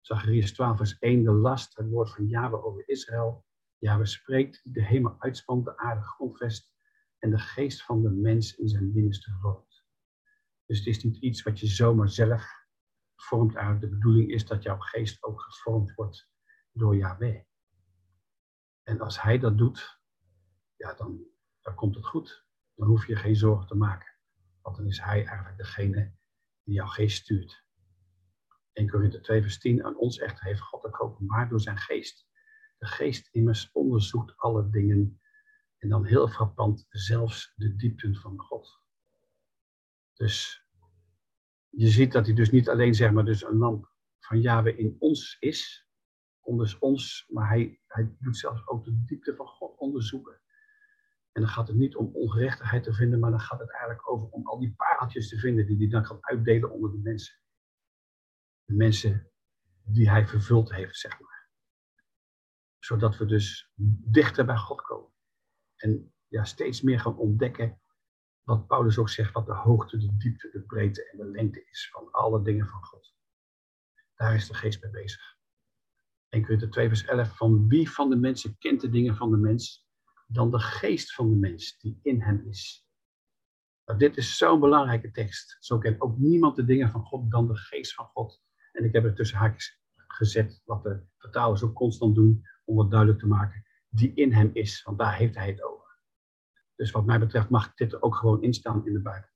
Zacharias 12 vers 1, de last, het woord van Yahweh over Israël. Yahweh spreekt, de hemel uitspant, de aarde grondvest en de geest van de mens in zijn binnenste woont. Dus het is niet iets wat je zomaar zelf vormt. Eigenlijk de bedoeling is dat jouw geest ook gevormd wordt door Yahweh. En als hij dat doet, ja, dan, dan komt het goed. Dan hoef je geen zorgen te maken. Want dan is hij eigenlijk degene die jouw geest stuurt. 1 Korinther 2 vers 10, aan ons echt heeft God het geopenbaard door zijn geest. De geest immers onderzoekt alle dingen en dan heel frappant zelfs de diepten van God. Dus je ziet dat hij dus niet alleen zeg maar dus een lamp van Yahweh in ons is, onder ons, maar hij, hij doet zelfs ook de diepte van God onderzoeken. En dan gaat het niet om ongerechtigheid te vinden, maar dan gaat het eigenlijk over om al die pareltjes te vinden die hij dan kan uitdelen onder de mensen. De mensen die hij vervuld heeft, zeg maar. Zodat we dus dichter bij God komen. En ja, steeds meer gaan ontdekken wat Paulus ook zegt, wat de hoogte, de diepte, de breedte en de lengte is van alle dingen van God. Daar is de geest mee bezig. 1 Korinther 2 vers 11, van wie van de mensen kent de dingen van de mens, dan de geest van de mens die in hem is. Nou, dit is zo'n belangrijke tekst. Zo kent ook niemand de dingen van God dan de geest van God. En ik heb er tussen haakjes gezet, wat de vertalers ook constant doen, om het duidelijk te maken, die in hem is, want daar heeft hij het over. Dus wat mij betreft mag dit ook gewoon in staan in de Bijbel.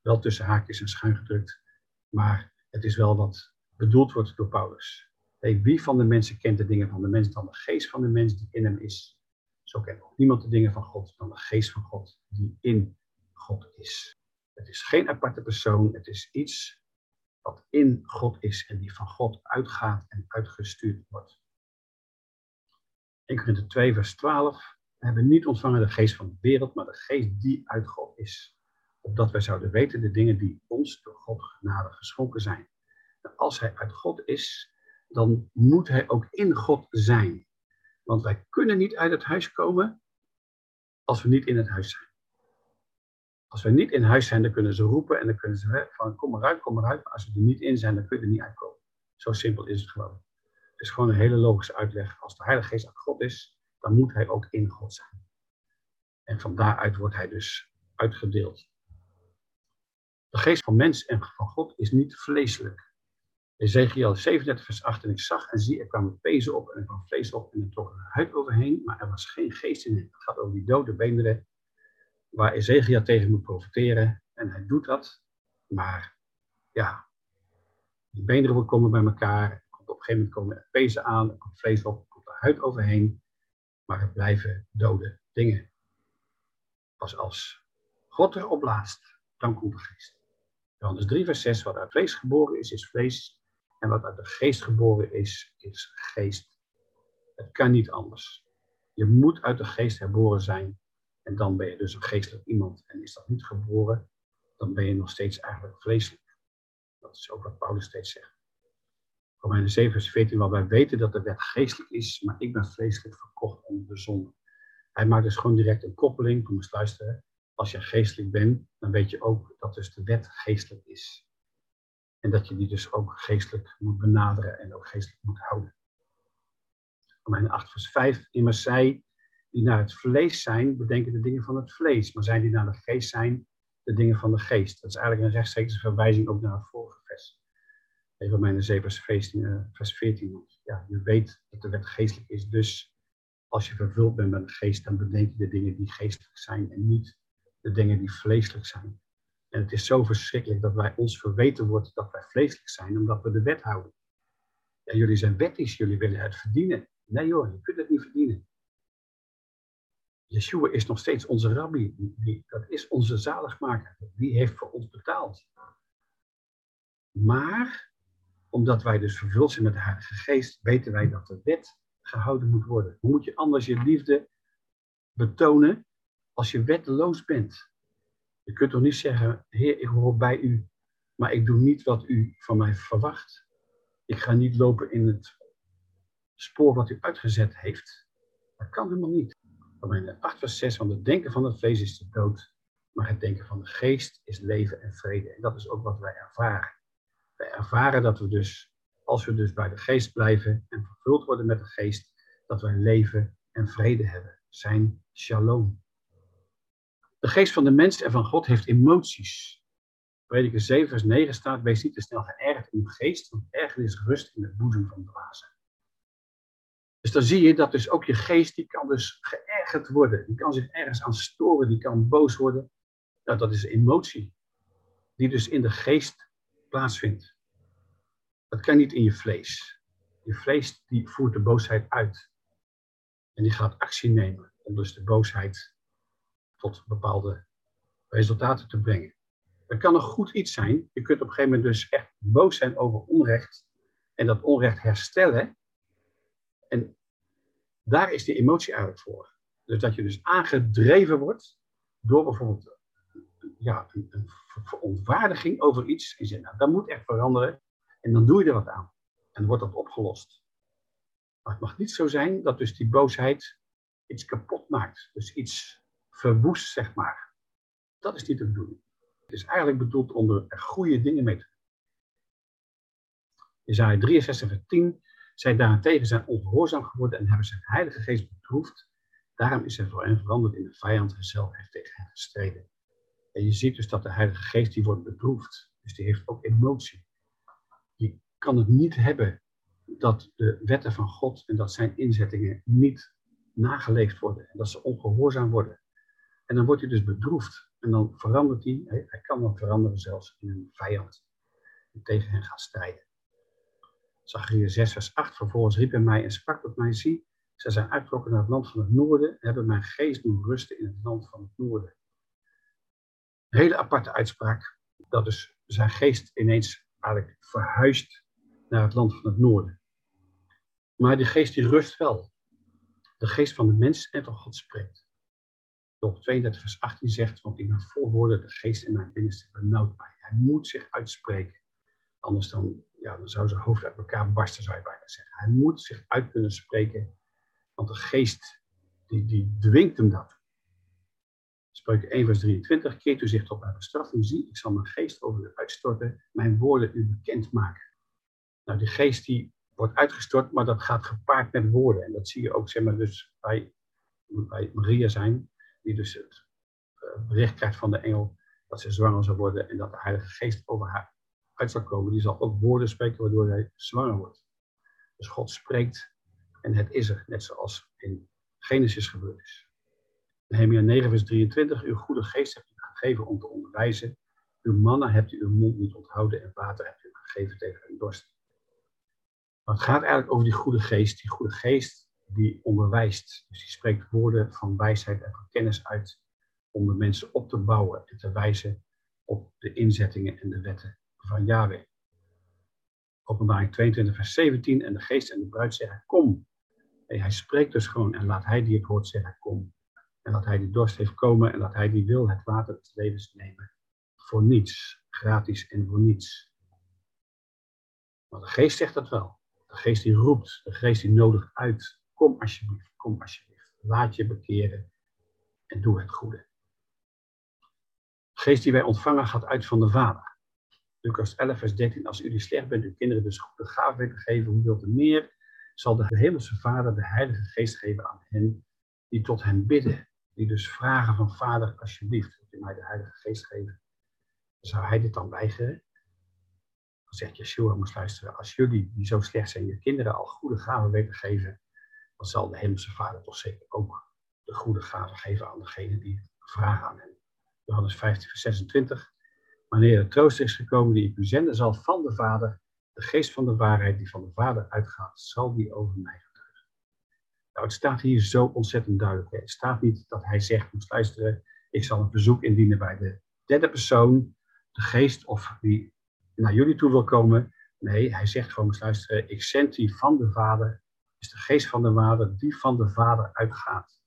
Wel tussen haakjes en schuin gedrukt, maar het is wel wat bedoeld wordt door Paulus. wie van de mensen kent de dingen van de mens dan de geest van de mens die in hem is? Zo kent ook niemand de dingen van God dan de geest van God die in God is. Het is geen aparte persoon, het is iets wat in God is en die van God uitgaat en uitgestuurd wordt. 1 Korinther 2 vers 12 we hebben niet ontvangen de geest van de wereld, maar de geest die uit God is. Opdat wij zouden weten de dingen die ons door God genade geschonken zijn. En als hij uit God is, dan moet hij ook in God zijn. Want wij kunnen niet uit het huis komen als we niet in het huis zijn. Als we niet in huis zijn, dan kunnen ze roepen en dan kunnen ze van kom eruit, kom eruit. Maar als we er niet in zijn, dan kun je er niet uitkomen. Zo simpel is het gewoon. Het is gewoon een hele logische uitleg. Als de Heilige Geest uit God is, dan moet hij ook in God zijn. En van daaruit wordt hij dus uitgedeeld. De geest van mens en van God is niet vleeselijk. Ezekiel 37 vers 8 en ik zag en zie, er kwamen pezen op en er kwam vlees op en er trok een huid overheen, maar er was geen geest in hem. Het gaat over die dode beenderen waar Ezekiel tegen moet profiteren en hij doet dat, maar ja, die beenderen komen bij elkaar, op een gegeven moment komen er pezen aan, er komt vlees op, er komt er huid overheen maar het blijven dode dingen. Pas als God erop blaast, dan komt de geest. Johannes 3, vers 6, wat uit vlees geboren is, is vlees. En wat uit de geest geboren is, is geest. Het kan niet anders. Je moet uit de geest herboren zijn. En dan ben je dus een geestelijk iemand. En is dat niet geboren, dan ben je nog steeds eigenlijk vleeselijk. Dat is ook wat Paulus steeds zegt. Romeinen 7, vers 14, waar wij weten dat de wet geestelijk is, maar ik ben vleeselijk verkocht onder de zonde. Hij maakt dus gewoon direct een koppeling, kom eens luisteren. Als je geestelijk bent, dan weet je ook dat dus de wet geestelijk is. En dat je die dus ook geestelijk moet benaderen en ook geestelijk moet houden. Romeinen 8, vers 5, immers zij die naar het vlees zijn, bedenken de dingen van het vlees. Maar zij die naar de geest zijn, de dingen van de geest. Dat is eigenlijk een rechtstreekse verwijzing ook naar het vorige Romeinen 7 vers 14, vers 14. Ja, je weet dat de wet geestelijk is, dus als je vervuld bent met de geest, dan bedenk je de dingen die geestelijk zijn en niet de dingen die vleeselijk zijn. En het is zo verschrikkelijk dat wij ons verweten wordt dat wij vleeselijk zijn, omdat we de wet houden. Ja, jullie zijn wettisch, jullie willen het verdienen. Nee joh, je kunt het niet verdienen. Yeshua is nog steeds onze rabbi. Dat is onze zaligmaker. Die heeft voor ons betaald. Maar omdat wij dus vervuld zijn met de Heilige Geest, weten wij dat de wet gehouden moet worden. Hoe moet je anders je liefde betonen als je wetteloos bent. Je kunt toch niet zeggen, Heer, ik hoor bij u, maar ik doe niet wat u van mij verwacht. Ik ga niet lopen in het spoor wat u uitgezet heeft. Dat kan helemaal niet. Romeinen 8 vers 6, want het denken van het vlees is de dood, maar het denken van de geest is leven en vrede. En dat is ook wat wij ervaren. Wij ervaren dat we dus, als we dus bij de geest blijven en vervuld worden met de geest, dat wij leven en vrede hebben. Zijn shalom. De geest van de mens en van God heeft emoties. Prediker 7 vers 9 staat, wees niet te snel geërgerd in de geest, want ergernis rust in het boezem van dwazen. Dus dan zie je dat dus ook je geest, die kan dus geërgerd worden. Die kan zich ergens aan storen, die kan boos worden. Nou, dat is emotie. Die dus in de geest plaatsvindt. Dat kan niet in je vlees. Je vlees die voert de boosheid uit. En die gaat actie nemen om dus de boosheid tot bepaalde resultaten te brengen. Dat kan een goed iets zijn. Je kunt op een gegeven moment dus echt boos zijn over onrecht. En dat onrecht herstellen. En daar is die emotie eigenlijk voor. Dus dat je dus aangedreven wordt door bijvoorbeeld ja, een, een verontwaardiging over iets. Je zegt, nou, dat moet echt veranderen. En dan doe je er wat aan. En wordt dat opgelost. Maar het mag niet zo zijn dat dus die boosheid iets kapot maakt. Dus iets verwoest, zeg maar. Dat is niet de bedoeling. Het is eigenlijk bedoeld om er goede dingen mee te doen. Jezaja 63 vers 10. Zij daarentegen zijn ongehoorzaam geworden en hebben zijn heilige geest bedroefd. Daarom is hij voor hen veranderd in de vijand en zelf heeft tegen hen gestreden. En je ziet dus dat de heilige geest die wordt bedroefd. Dus die heeft ook emotie. Die kan het niet hebben dat de wetten van God en dat zijn inzettingen niet nageleefd worden. En dat ze ongehoorzaam worden. En dan wordt hij dus bedroefd. En dan verandert hij, hij kan dan veranderen zelfs in een vijand. Die tegen hen gaat strijden. Zachariah 6 vers 8. Vervolgens riep hij mij en sprak tot mij. Zie, zij zijn uitgetrokken naar het land van het noorden. Hebben mijn geest doen rusten in het land van het noorden. Een hele aparte uitspraak. Dat dus zijn geest ineens eigenlijk verhuist naar het land van het noorden. Maar die geest die rust wel. De geest van de mens en van God spreekt. Job 32 vers 18 zegt, want ik ben vol woorden de geest in mijn binnenste benauwd bij. Hij moet zich uitspreken. Anders dan, ja, dan zou zijn hoofd uit elkaar barsten, zou je bijna zeggen. Hij moet zich uit kunnen spreken, want de geest die, die dwingt hem dat. Spreuken 1 vers 23, keert u zich tot mijn bestraffing, zie, ik zal mijn geest over u uitstorten, mijn woorden u bekend maken. Nou, die geest die wordt uitgestort, maar dat gaat gepaard met woorden. En dat zie je ook, zeg maar, dus bij, bij Maria zijn, die dus het eh, bericht krijgt van de engel dat ze zwanger zal worden en dat de Heilige Geest over haar uit zal komen. Die zal ook woorden spreken waardoor hij zwanger wordt. Dus God spreekt en het is er, net zoals in Genesis gebeurd is. Nehemia 9 vers 23, uw goede geest hebt u gegeven om te onderwijzen. Uw mannen hebt u uw mond niet onthouden en water hebt u gegeven tegen hun dorst. Maar het gaat eigenlijk over die goede geest. Die goede geest die onderwijst. Dus die spreekt woorden van wijsheid en van kennis uit om de mensen op te bouwen en te wijzen op de inzettingen en de wetten van Yahweh. Openbaring 22 vers 17 en de geest en de bruid zeggen kom. hij spreekt dus gewoon en laat hij die het hoort zeggen kom. En dat hij die dorst heeft komen en dat hij die wil het water des levens nemen. Voor niets, gratis en voor niets. Maar de geest zegt dat wel. De geest die roept, de geest die nodigt uit. Kom alsjeblieft, kom alsjeblieft. Laat je bekeren en doe het goede. De geest die wij ontvangen gaat uit van de Vader. Lucas 11, vers 13. Als u die slecht bent, uw kinderen dus goede gaven weten geven, hoeveel te meer zal de Hemelse Vader de Heilige Geest geven aan hen die tot hem bidden. Die dus vragen van Vader, alsjeblieft, wilt u mij de Heilige Geest geven? Zou hij dit dan weigeren? Dan zegt Yeshua, moet luisteren, als jullie die zo slecht zijn, je kinderen al goede gaven weten geven, dan zal de Hemelse Vader toch zeker ook de goede gaven geven aan degene die vragen aan hem. Johannes 15, vers 26. Wanneer de trooster is gekomen die ik u zenden zal van de Vader, de geest van de waarheid die van de Vader uitgaat, zal die over mij getuigen. Nou, het staat hier zo ontzettend duidelijk. Het staat niet dat hij zegt, moet luisteren, ik zal een bezoek indienen bij de derde persoon, de geest of wie naar jullie toe wil komen. Nee, hij zegt gewoon, moet luisteren, ik zend die van de Vader, is de geest van de Vader die van de Vader uitgaat.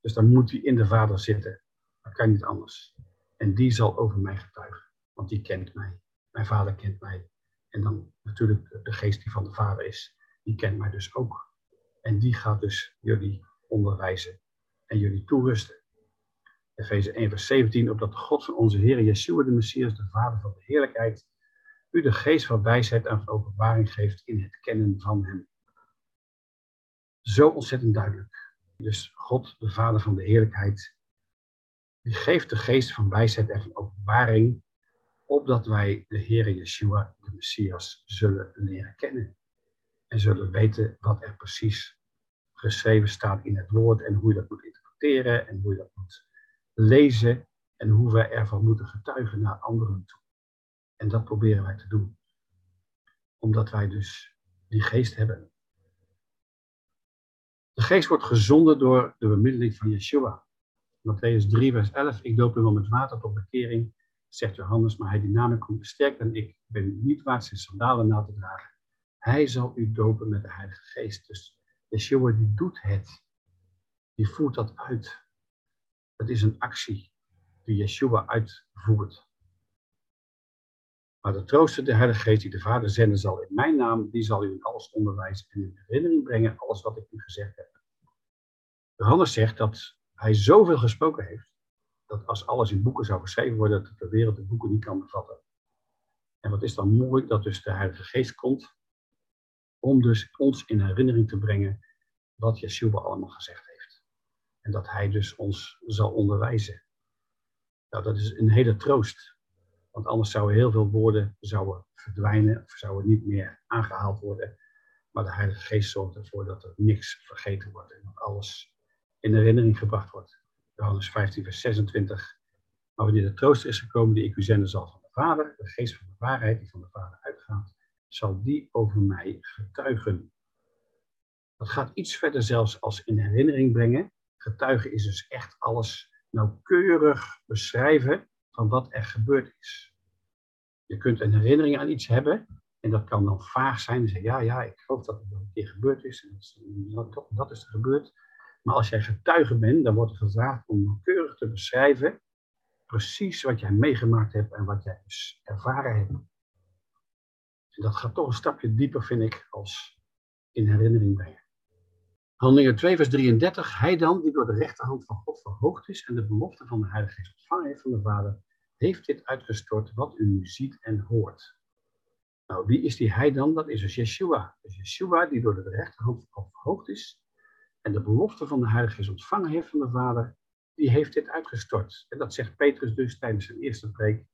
Dus dan moet hij in de Vader zitten. Dat kan niet anders. En die zal over mij getuigen, want die kent mij. Mijn Vader kent mij. En dan natuurlijk de geest die van de Vader is, die kent mij dus ook. En die gaat dus jullie onderwijzen en jullie toerusten. Efeze 1 vers 17, opdat God van onze Heer Yeshua de Messias, de Vader van de heerlijkheid, u de geest van wijsheid en van openbaring geeft in het kennen van hem. Zo ontzettend duidelijk. Dus God, de Vader van de heerlijkheid, die geeft de geest van wijsheid en van openbaring, opdat wij de Heer Yeshua, de Messias, zullen leren kennen. En zullen weten wat er precies geschreven staat in het woord en hoe je dat moet interpreteren en hoe je dat moet lezen en hoe wij ervan moeten getuigen naar anderen toe. En dat proberen wij te doen. Omdat wij dus die geest hebben. De geest wordt gezonden door de bemiddeling van Yeshua. Matthäus 3, vers 11. Ik doop u wel met water tot bekering, zegt Johannes, maar hij die na me komt sterk dan ik. ben niet waard zijn sandalen na te dragen. Hij zal u dopen met de Heilige Geest. Dus Yeshua die doet het. Die voert dat uit. Dat is een actie die Yeshua uitvoert. Maar de trooster, de Heilige Geest die de Vader zenden zal in mijn naam, die zal u in alles onderwijzen en in herinnering brengen, alles wat ik u gezegd heb. Johannes zegt dat hij zoveel gesproken heeft, dat als alles in boeken zou geschreven worden, dat de wereld de boeken niet kan bevatten. En wat is dan mooi dat dus de Heilige Geest komt, om dus ons in herinnering te brengen wat Yeshua allemaal gezegd heeft. En dat hij dus ons zal onderwijzen. Nou, dat is een hele troost. Want anders zouden heel veel woorden zouden verdwijnen of zouden niet meer aangehaald worden. Maar de Heilige Geest zorgt ervoor dat er niks vergeten wordt en dat alles in herinnering gebracht wordt. Johannes 15, vers 26. Maar wanneer de trooster is gekomen die ik u zenden zal van de Vader, de geest van de waarheid die van de Vader uitgaat, zal die over mij getuigen. Dat gaat iets verder zelfs als in herinnering brengen. Getuigen is dus echt alles nauwkeurig beschrijven van wat er gebeurd is. Je kunt een herinnering aan iets hebben en dat kan dan vaag zijn. Zeggen, ja, ja, ik geloof dat het een keer gebeurd is en dat, dat is er gebeurd. Maar als jij getuige bent, dan wordt gevraagd om nauwkeurig te beschrijven precies wat jij meegemaakt hebt en wat jij dus ervaren hebt. En dat gaat toch een stapje dieper, vind ik, als in herinnering brengen. Handelingen 2, vers 33. Hij dan, die door de rechterhand van God verhoogd is en de belofte van de Heilige Geest ontvangen heeft van de Vader, heeft dit uitgestort wat u nu ziet en hoort. Nou, wie is die hij dan? Dat is dus Yeshua. Dus Yeshua die door de rechterhand van God verhoogd is en de belofte van de Heilige Geest ontvangen heeft van de Vader, die heeft dit uitgestort. En dat zegt Petrus dus tijdens zijn eerste preek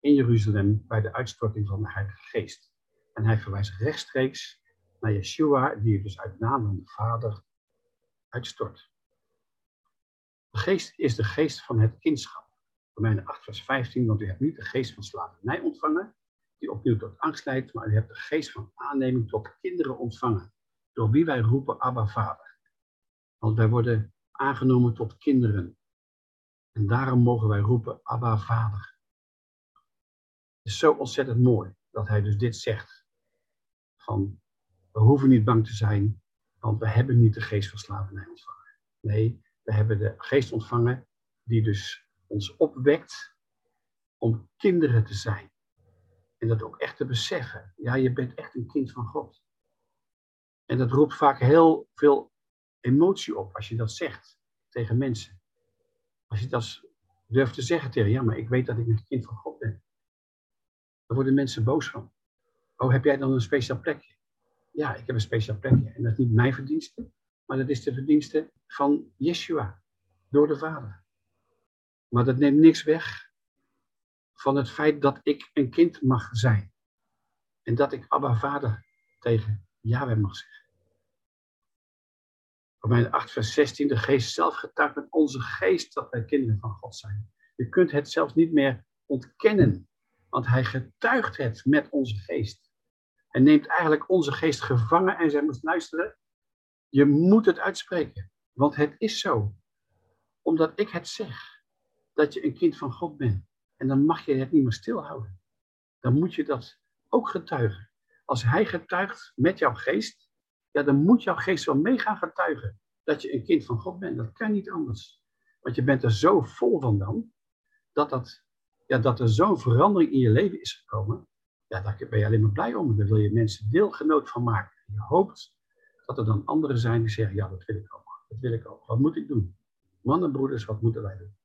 in Jeruzalem bij de uitstorting van de Heilige Geest. En hij verwijst rechtstreeks naar Yeshua, die het dus uit naam van de Vader uitstort. De geest is de geest van het kindschap. Romeinen 8, vers 15, want u hebt niet de geest van slavernij ontvangen, die opnieuw tot angst leidt, maar u hebt de geest van aanneming tot kinderen ontvangen, door wie wij roepen Abba Vader. Want wij worden aangenomen tot kinderen. En daarom mogen wij roepen Abba Vader. Het is zo ontzettend mooi dat hij dus dit zegt. Van, we hoeven niet bang te zijn, want we hebben niet de geest van slavernij ontvangen. Nee, we hebben de geest ontvangen die dus ons opwekt om kinderen te zijn. En dat ook echt te beseffen. Ja, je bent echt een kind van God. En dat roept vaak heel veel emotie op als je dat zegt tegen mensen. Als je dat durft te zeggen tegen, ja, maar ik weet dat ik een kind van God ben. Dan worden mensen boos van. Oh, heb jij dan een speciaal plekje? Ja, ik heb een speciaal plekje. En dat is niet mijn verdienste, maar dat is de verdienste van Yeshua, door de Vader. Maar dat neemt niks weg van het feit dat ik een kind mag zijn. En dat ik Abba Vader tegen Yahweh mag zeggen. Romeinen 8, vers 16. De geest zelf getuigt met onze geest dat wij kinderen van God zijn. Je kunt het zelfs niet meer ontkennen, want hij getuigt het met onze geest. En neemt eigenlijk onze geest gevangen en zij moet luisteren. Je moet het uitspreken, want het is zo. Omdat ik het zeg dat je een kind van God bent. En dan mag je het niet meer stilhouden. Dan moet je dat ook getuigen. Als hij getuigt met jouw geest, ja, dan moet jouw geest wel mee gaan getuigen dat je een kind van God bent. Dat kan niet anders. Want je bent er zo vol van dan, dat, dat, ja, dat er zo'n verandering in je leven is gekomen. Ja, daar ben je alleen maar blij om. Daar wil je mensen deelgenoot van maken. Je hoopt dat er dan anderen zijn die zeggen, ja, dat wil ik ook. Dat wil ik ook. Wat moet ik doen? Mannen, broeders, wat moeten wij doen?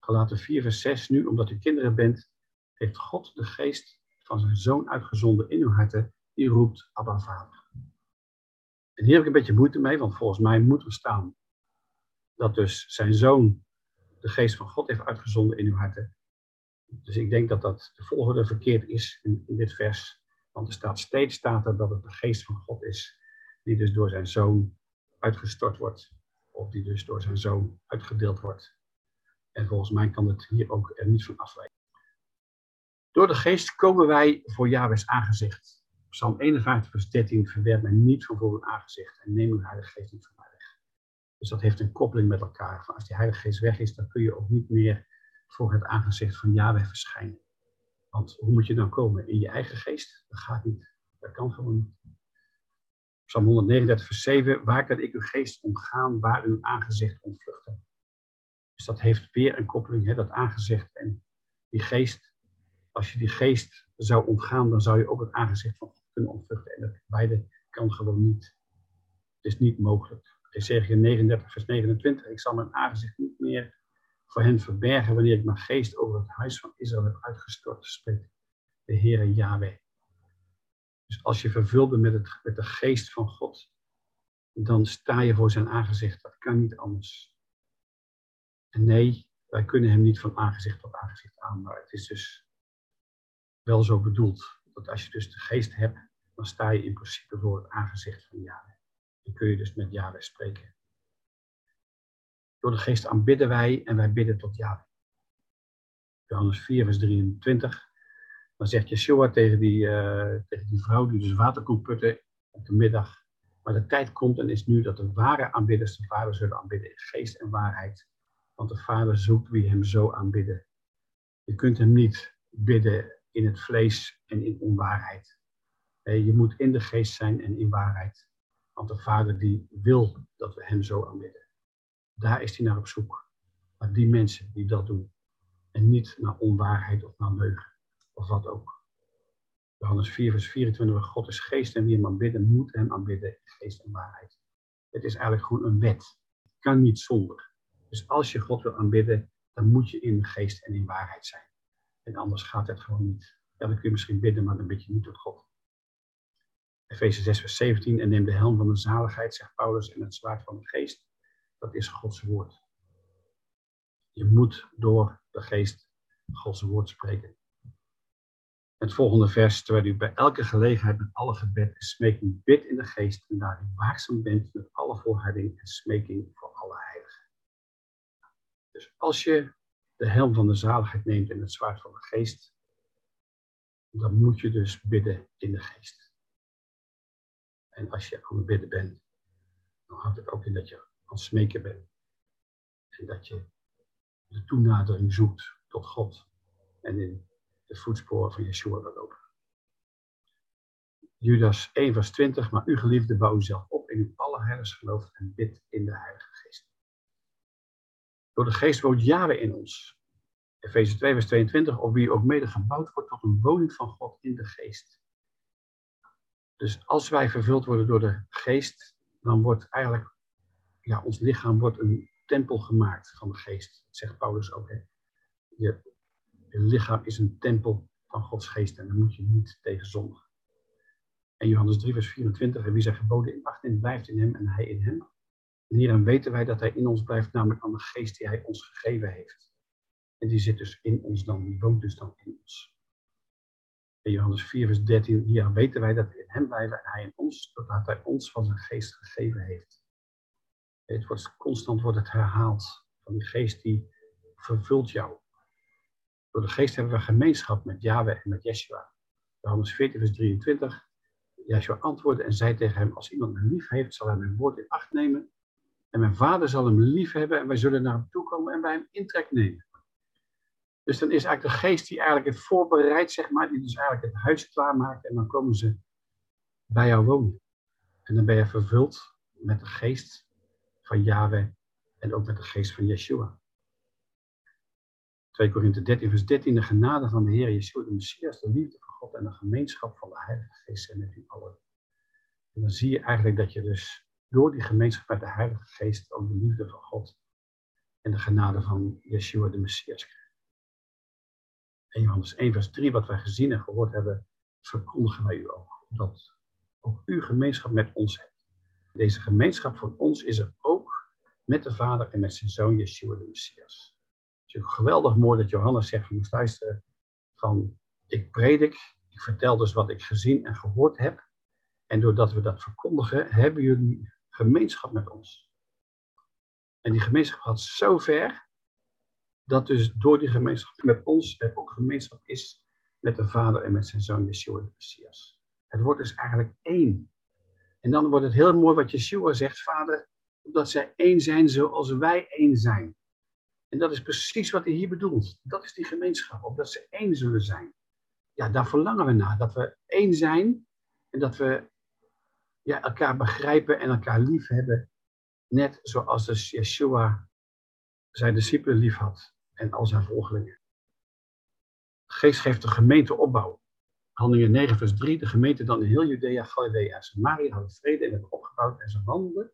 Galaten 4, vers 6. Nu, omdat u kinderen bent, heeft God de geest van zijn zoon uitgezonden in uw harten. Die roept, Abba, Vader. En hier heb ik een beetje moeite mee, want volgens mij moet er staan dat dus zijn zoon de geest van God heeft uitgezonden in uw harten. Dus ik denk dat dat de volgende verkeerd is in, dit vers. Want er staat steeds staat er dat het de geest van God is, die dus door zijn zoon uitgestort wordt. Of die dus door zijn zoon uitgedeeld wordt. En volgens mij kan het hier ook er niet van afwijken. Door de geest komen wij voor Jahweh's aangezicht. Psalm 51, vers 13. Verwerp mij niet van voor uw aangezicht en neem uw heilige geest niet van mij weg. Dus dat heeft een koppeling met elkaar. Als die heilige geest weg is, dan kun je ook niet meer voor het aangezicht van Yahweh verschijnen. Want hoe moet je dan komen? In je eigen geest? Dat gaat niet. Dat kan gewoon niet. Psalm 139, vers 7. Waar kan ik uw geest omgaan, waar uw aangezicht ontvluchten? Dus dat heeft weer een koppeling, hè, dat aangezicht en die geest. Als je die geest zou ontgaan, dan zou je ook het aangezicht van God kunnen ontvluchten. En dat beide kan gewoon niet. Het is niet mogelijk. Ezekiel 39, vers 29. Ik zal mijn aangezicht niet meer voor hen verbergen wanneer ik mijn geest over het huis van Israël heb uitgestort, spreekt de Heere Yahweh. Dus als je vervuld bent met, het, met de geest van God, dan sta je voor zijn aangezicht. Dat kan niet anders. En nee, wij kunnen hem niet van aangezicht tot aangezicht aan, maar het is dus wel zo bedoeld. Dat als je dus de geest hebt, dan sta je in principe voor het aangezicht van Yahweh. Dan kun je dus met Yahweh spreken. Door de geest aanbidden wij en wij bidden tot Yahweh. Johannes 4, vers 23. Dan zegt Yeshua tegen die, uh, tegen die vrouw die dus water komt putten op de middag. Maar de tijd komt en is nu dat de ware aanbidders de Vader zullen aanbidden in geest en waarheid. Want de Vader zoekt wie hem zo aanbidden. Je kunt hem niet bidden in het vlees en in onwaarheid. Je moet in de geest zijn en in waarheid. Want de Vader die wil dat we hem zo aanbidden. Daar is hij naar op zoek. Naar die mensen die dat doen. En niet naar onwaarheid of naar leugen. Of wat ook. Johannes 4, vers 24. God is geest en wie hem aanbidden, moet hem aanbidden in geest en waarheid. Het is eigenlijk gewoon een wet. Het kan niet zonder. Dus als je God wil aanbidden, dan moet je in geest en in waarheid zijn. En anders gaat het gewoon niet. Ja, dan kun je misschien bidden, maar dan bid je niet tot God. Efeze 6, vers 17. En neem de helm van de zaligheid, zegt Paulus, en het zwaard van de geest dat is Gods woord. Je moet door de geest Gods woord spreken. Het volgende vers, terwijl u bij elke gelegenheid met alle gebed en smeking bidt in de geest en daar u waakzaam bent met alle volharding en smeking voor alle heiligen. Dus als je de helm van de zaligheid neemt en het zwaard van de geest, dan moet je dus bidden in de geest. En als je aan het bidden bent, dan houdt het ook in dat je aan smeken bent. En dat je de toenadering zoekt tot God en in de voetsporen van Yeshua wil lopen. Judas 1 vers 20, maar u geliefde bouw uzelf op in uw allerheiligste geloof en bid in de Heilige Geest. Door de Geest woont Yahweh in ons. Efeze 2 vers 22, op wie ook mede gebouwd wordt tot een woning van God in de Geest. Dus als wij vervuld worden door de Geest, dan wordt eigenlijk ja, ons lichaam wordt een tempel gemaakt van de geest. Zegt Paulus ook. Hè? Je, lichaam is een tempel van Gods geest en dan moet je niet tegen zondigen. En Johannes 3, vers 24, en wie zijn geboden in acht en blijft in hem en hij in hem. En hierin weten wij dat hij in ons blijft, namelijk aan de geest die hij ons gegeven heeft. En die zit dus in ons dan, die woont dus dan in ons. En Johannes 4, vers 13, hier weten wij dat in hem blijven en hij in ons, doordat hij ons van zijn geest gegeven heeft. Het wordt, constant wordt het herhaald. Van die geest die vervult jou. Door de geest hebben we gemeenschap met Yahweh en met Yeshua. Johannes 14, vers 23. Yeshua antwoordde en zei tegen hem: Als iemand me lief heeft, zal hij mijn woord in acht nemen. En mijn vader zal hem lief hebben en wij zullen naar hem toe komen en bij hem intrek nemen. Dus dan is eigenlijk de geest die eigenlijk het voorbereidt, zeg maar, die dus eigenlijk het huis klaarmaakt en dan komen ze bij jou wonen. En dan ben je vervuld met de geest van Yahweh En ook met de geest van Yeshua. 2 Korinthe 13, vers 13. De genade van de Heer Yeshua, de Messias, de liefde van God en de gemeenschap van de Heilige Geest zijn met u allen. En dan zie je eigenlijk dat je dus door die gemeenschap met de Heilige Geest ook de liefde van God en de genade van Yeshua, de Messias krijgt. 1 Johannes 1, vers 3, wat wij gezien en gehoord hebben, verkondigen wij u ook. Dat ook u gemeenschap met ons hebt. Deze gemeenschap van ons is er ook met de Vader en met zijn zoon Yeshua de Messias. Het is geweldig mooi dat Johannes zegt van luisteren van ik predik, ik vertel dus wat ik gezien en gehoord heb. En doordat we dat verkondigen, hebben jullie gemeenschap met ons. En die gemeenschap gaat zo ver, dat dus door die gemeenschap met ons er ook gemeenschap is met de Vader en met zijn zoon Yeshua de Messias. Het wordt dus eigenlijk één. En dan wordt het heel mooi wat Yeshua zegt, Vader, dat zij één zijn zoals wij één zijn. En dat is precies wat hij hier bedoelt. Dat is die gemeenschap, opdat ze één zullen zijn. Ja, daar verlangen we naar. Dat we één zijn en dat we ja, elkaar begrijpen en elkaar lief hebben. Net zoals dus Yeshua zijn discipelen lief had en al zijn volgelingen. De geest geeft de gemeente opbouw. Handelingen 9 vers 3. De gemeente dan in heel Judea, Galilea en Samaria hadden vrede en hebben opgebouwd en ze wandelden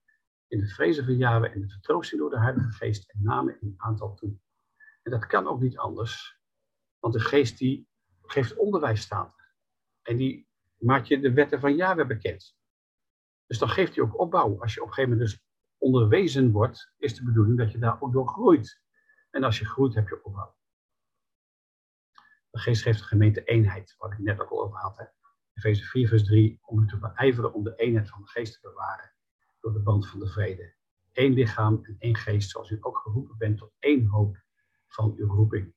in de vrezen van Yahweh en de vertroosting door de Heilige Geest en namen in aantal toe. En dat kan ook niet anders, want de Geest die geeft onderwijs staan. En die maakt je de wetten van Yahweh bekend. Dus dan geeft hij ook opbouw. Als je op een gegeven moment dus onderwezen wordt, is de bedoeling dat je daar ook door groeit. En als je groeit, heb je opbouw. De geest geeft de gemeente eenheid, waar ik het net ook al over had. Efeze 4, vers 3, om u te beijveren om de eenheid van de geest te bewaren, door de band van de vrede. Eén lichaam en één geest, zoals u ook geroepen bent tot één hoop van uw roeping.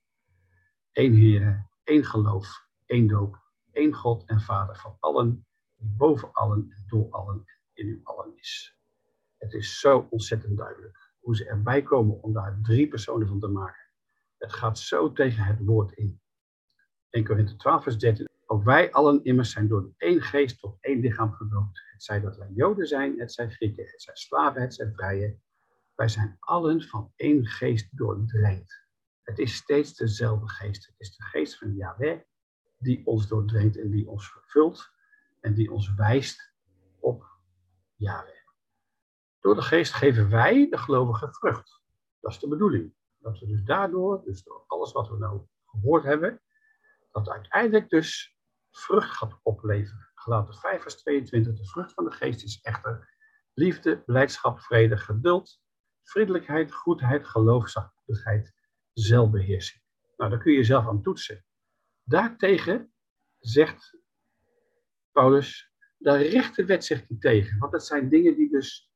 Eén Heer, één geloof, één doop, één God en Vader van allen, die boven allen en door allen en in u allen is. Het is zo ontzettend duidelijk hoe ze erbij komen om daar drie personen van te maken. Het gaat zo tegen het woord in. 1 Korinthe 12 vers 13. Ook wij allen immers zijn door één geest tot één lichaam gedoopt. Het zij dat wij Joden zijn, het zijn Grieken, het zijn slaven, het zijn vrije. Wij zijn allen van één geest doordrenkt. Het is steeds dezelfde geest. Het is de geest van Yahweh die ons doordrenkt en die ons vervult en die ons wijst op Yahweh. Door de geest geven wij de gelovige vrucht. Dat is de bedoeling. Dat we dus daardoor, dus door alles wat we nou gehoord hebben, dat uiteindelijk dus vrucht gaat opleveren. Gelaten 5 vers 22, de vrucht van de geest is echter liefde, blijdschap, vrede, geduld, vriendelijkheid, goedheid, geloof, zachtmoedigheid, zelfbeheersing. Nou, daar kun je jezelf aan toetsen. Daartegen zegt Paulus, daar recht de wet zegt hij tegen. Want dat zijn dingen die dus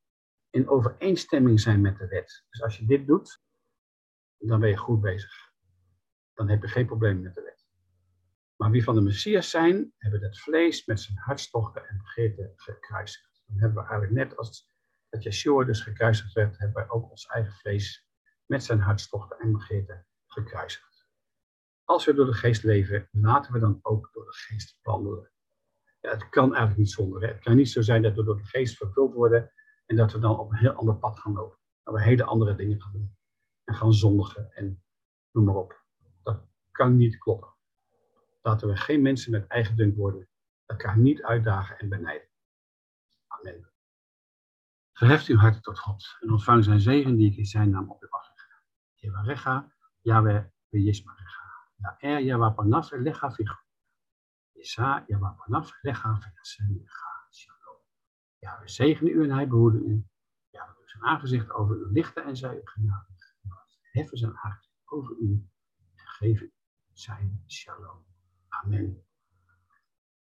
in overeenstemming zijn met de wet. Dus als je dit doet, dan ben je goed bezig. Dan heb je geen probleem met de wet. Maar wie van de Messias zijn, hebben het vlees met zijn hartstochten en begeerten gekruisigd. Dan hebben we eigenlijk net als dat Yeshua dus gekruisigd werd, hebben wij ook ons eigen vlees met zijn hartstochten en begeerten gekruisigd. Als we door de geest leven, laten we dan ook door de geest wandelen. Ja, het kan eigenlijk niet zonder. Hè? Het kan niet zo zijn dat we door de geest vervuld worden en dat we dan op een heel ander pad gaan lopen. Dat we hele andere dingen gaan doen. En gaan zondigen en noem maar op. Dat kan niet kloppen. Laten we geen mensen met eigendunk worden. Elkaar niet uitdagen en benijden. Amen. Verheft uw hart tot God en ontvang zijn zegen die ik in zijn naam op u afleg. Jewarecha, Yahweh, Yismarecha. Ya'er, Yahweh, Panaf, Lecha, Fichu. Isa, Yahweh, Panaf, Lecha, Fichu. Ja, we zegenen u en hij behoede u. Ja, we zijn aangezicht over u lichten en zij u genadig. Heffen zijn hart over u en geven zijn shalom. Amen.